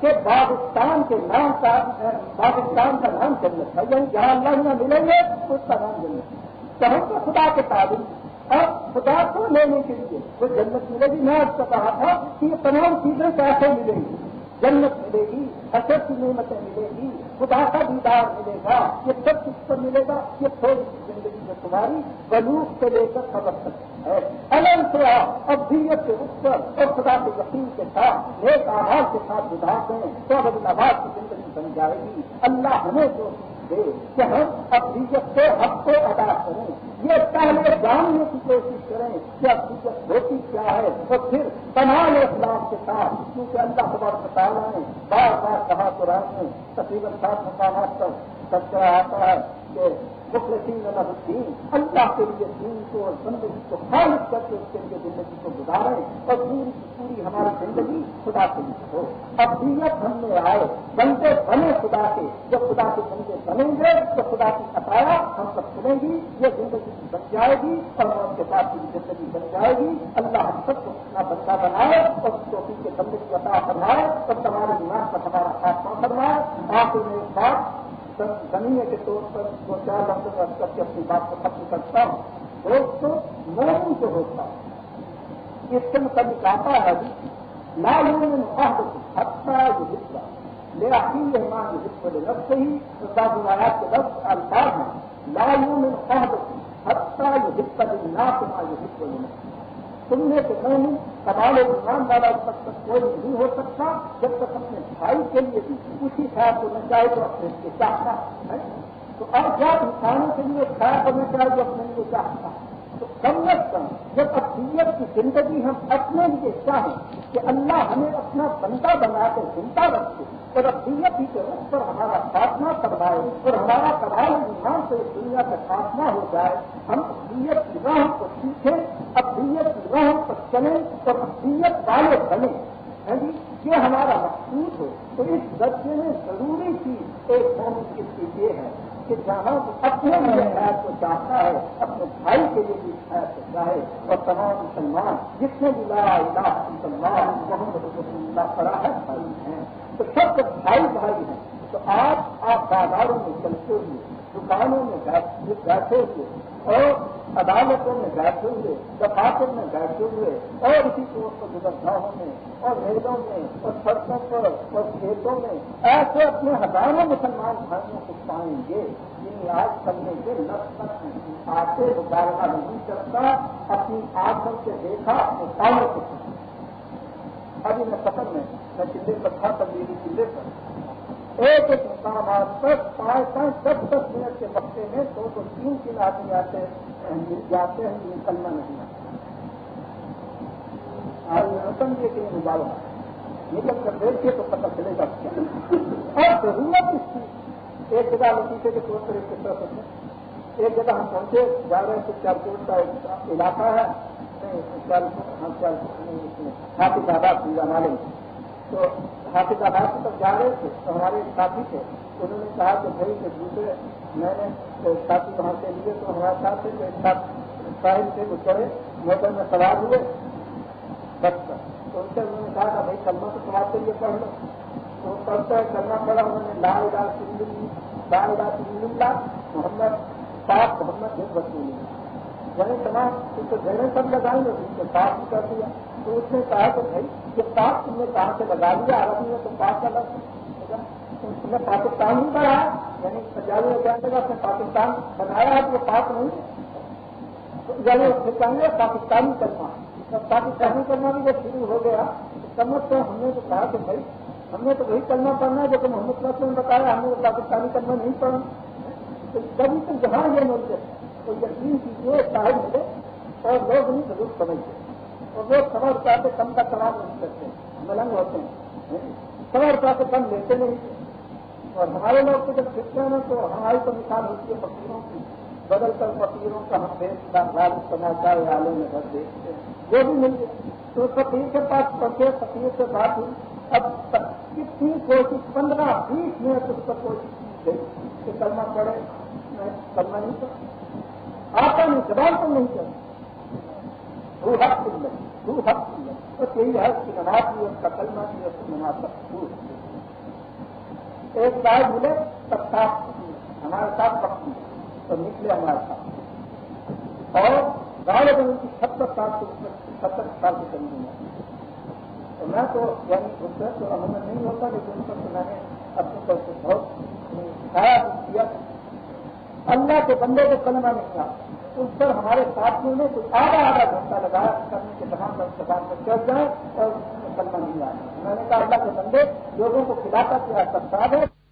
کے پاکستان کے نام کا پاکستان کا نام جنت ہے۔ یعنی جہاں اللہ میں ملیں گے، اس کا نام جنت ہے۔ تو ہم تو خدا کے تعلیم اور خدا کو لینے کے لیے وہ جنت ملے گی۔ میں آپ کو کہا تھا کہ یہ تمام چیزیں کیسے ملیں گی۔ جنت ملے گی حسر کی نعمتیں ملے گی، خدا کا دیدار ملے گا۔ یہ سب کچھ پر ملے گا، یہ تھوڑی سی زندگی میں تمہاری بلوک سے لے کر خبر تک ہے۔ الگ سے اب دیت سے اٹھ کر اور خدا کے یقین کے ساتھ ایک آواز کے ساتھ گزار دیں تو اب آباد کی زندگی بن جائے گی۔ اللہ ہمیں جو کہ ہم افریقت سے حق کو ادا کریں، یہ پہلے جاننے کی کوشش کریں کہ افریقت ہوتی کیا ہے، اور پھر تمام اسلام کے ساتھ، کیونکہ اللہ خبر تعالیٰ نے بار بار کہا قرآن میں، تقریباً سات مقامات پر تذکرہ آتا ہے کہ مخلصین اللہ الدین اللہ کے لیے دین کو اور زندگی کو خالص کر کے اس کے لیے زندگی کو گزارے اور پوری کی پوری ہماری زندگی خدا کے لیے ہو۔ اب دیت ہم میں آئے بندے بنے خدا کے جب خدا کے بندے بنیں گے تو خدا کی عطایا ہم سب سنیں گی، یہ زندگی کی جائے گی اور ہم کے ساتھ کی زندگی بن جائے گی۔ اللہ ہم سب کو اپنا بچہ بنائے اور چوکی کے بندے کی عطا فرمائے اور تمہارے دماغ پر ہمارا خاتمہ فرمائے۔ آپ میں ایک بات زمین کے طور پر دو چار لفظوں رکھ کر کے اپنی بات کو ختم کرتا ہوں۔ دوست مومن سے ہوتا ہوں اس کے مطابق آتا ہے لال حتہ جو حصہ میرا ہی مہمان جو حصہ لفظ سے ہی۔ بعض روایات کے لفظ الفاظ ہیں۔ لال حتہ جو حصہ نہ تمہارا جو حصہ لینا سننے سے نہیں سوال ایمان والا تک تک کوئی نہیں ہو سکتا جب تک اپنے بھائی کے لیے بھی اسی خیال کو چاہے تو اپنے لیے چاہتا ہے تو اب جب انسانوں کے لیے خیال کرنا چاہے تو اپنے لیے چاہتا ہے؟ تو کم جب اقلیت کی زندگی ہم اپنے لیے چاہیں کہ اللہ ہمیں اپنا بندہ بنا کر زندہ رکھے اور اقلیت ہی کے رخ پر ہمارا خاتمہ کروائے اور ہمارا کڑھائی ایمان سے دنیا کا خاتمہ ہو جائے، ہم اقلیت کی راہ کو سیکھیں اقلیت کی راہ پر چلیں اور اقلیت والے بنے ہاں جی، یہ ہمارا مقصود ہو تو اس درجے میں ضروری چیز ایک قوم کی یہ ہے۔ کہ جہاں اپنے لیے خیر کو چاہتا ہے، اپنے بھائی کے لیے بھی خیر کرتا ہے۔ اور تمام مسلمان، جتنے بھی لا الہ مسلمان محمد رسول اللہ، فراہم بھائی ہیں، تو سب بھائی بھائی ہیں۔ تو آپ آپ بازاروں میں چلتے ہوئے، دکانوں میں بیٹھے ہوئے، اور عدالتوں میں بیٹھے ہوئے دفاتر میں بیٹھے ہوئے اور اسی طور پر گزرگاہوں میں، اور میلوں میں، اور سڑکوں پر، اور کھیتوں میں، ایسے اپنے ہزاروں مسلمان بھائیوں کو پائیں گے جن آج کرنے کے لفظ آتے مقابلہ نہیں کرتا، اپنی آنکھوں سے دیکھا، اپنے کاموں کو ابھی میں سفر میں میں چلے پر تھا تبدیلی چلے پر۔ ایک ایک مقامات پر پانچ پانچ دس دس منٹ کے وقتے میں دو سو تین کن آدمی آتے۔ ہیں جاتے ہیں نکلنا نہیں آتا سمجھے کہ مظاہرہ نکل کر دیکھیے تو پتہ چلے گا اور ضرورت اس کی۔ ایک جگہ لطیفے کے طور پر ایک طرح ایک جگہ ہم پہنچے، جا رہے ہیں چار کوٹ کا ایک علاقہ ہے۔ ہاں، حافظ آباد پورا والے تو حافظ آباد تک جا رہے تھے، تو ہمارے ساتھی تھے۔ انہوں نے کہا کہ بھائی کہ دوسرے میں نے ساتھی وہاں سے لیے تو ہمارے ساتھ سے ایک ساتھ ساحل سے گزرے موٹر میں سوار ہوئے۔ بس تو ان سے انہوں نے کہا کہ بھائی کلمہ تو سوار کے لیے پڑھ لو۔ تو پڑھتا ہے کرنا پڑا انہوں نے لال لا سندھی لال لا سندھا محمد صاحب محمد بھیج بچوں یعنی تمام اس کو گھر سب لگائیں گے اس کو پاس بھی کر دیا۔ تو اس نے کہا کہ بھائی، یہ پاک تم نے کہاں سے لگا دیا عربی میں تو پاک کا لگا نے پاکستان ہی پڑھا یعنی پنجابی کا نے پاکستان بنایا ہے، تو پاک نہیں یعنی اس پاکستانی کرنا پاکستانی کرنا بھی جب شروع ہو گیا کم از کم ہم نے تو کہا کہ بھائی، ہم نے تو وہی کرنا پڑنا ہے جو کہ محمد صلی اللہ علیہ وسلم نے بتایا، ہم نے پاکستانی کرنا نہیں پڑنا تو کبھی تو جہاں یہ ملک ہے، تو یقین کیجیے شاہد ملے اور لوگ نہیں ضرور سمجھتے اور لوگ سوا روپیہ سے کم کا سوال نہیں کرتے، ملنگ ہوتے ہیں۔ سوا روپیہ سے کم لیتے نہیں۔ اور ہمارے لوگ تو جب سیکھتے ہیں تو ہماری تو مثال ہوتی ہے فقیروں کی۔ بدل کر فقیروں کا ہم دیش کا راج سماچار والوں میں گھر دیکھتے ہیں۔ وہ بھی مل گئے۔ تو فقیر کے پاس پہنچے، فقیر سے بات ہوئی۔ اب کتنی کوشش، پندرہ، بیس منٹ اس پر کوشش کی گئی کہ کلمہ پڑے میں کلمہ نہیں کر آتا نہیں، زبان تو نہیں کر وہ حق سن لیں وہ حق سن بس یہی ہے اس کی نماز بھی اس کا کلمہ بھی اس کی نماز کا ایک بار ملے تب صاف ہمارے ساتھ پکی تو نکلے ہمارے ساتھ۔ اور گاڑی ان کی ستر سال سے ستر سال سے کمی نہیں تو میں تو یعنی اس سے تو ہمیں نہیں ہوتا، لیکن ان میں نے اپنی طرف سے بہت کیا۔ اللہ کے بندے کو کلمہ نہیں تھا اس پر ہمارے ساتھیوں نے کچھ آدھا آدھا گھنٹہ لگایا کرنے کے دکان پر دکان پر چل جائیں اور مسلمان نہیں آئے انہوں نے کہا اللہ کے بندے لوگوں کو خلافت کیا سکتا ہے۔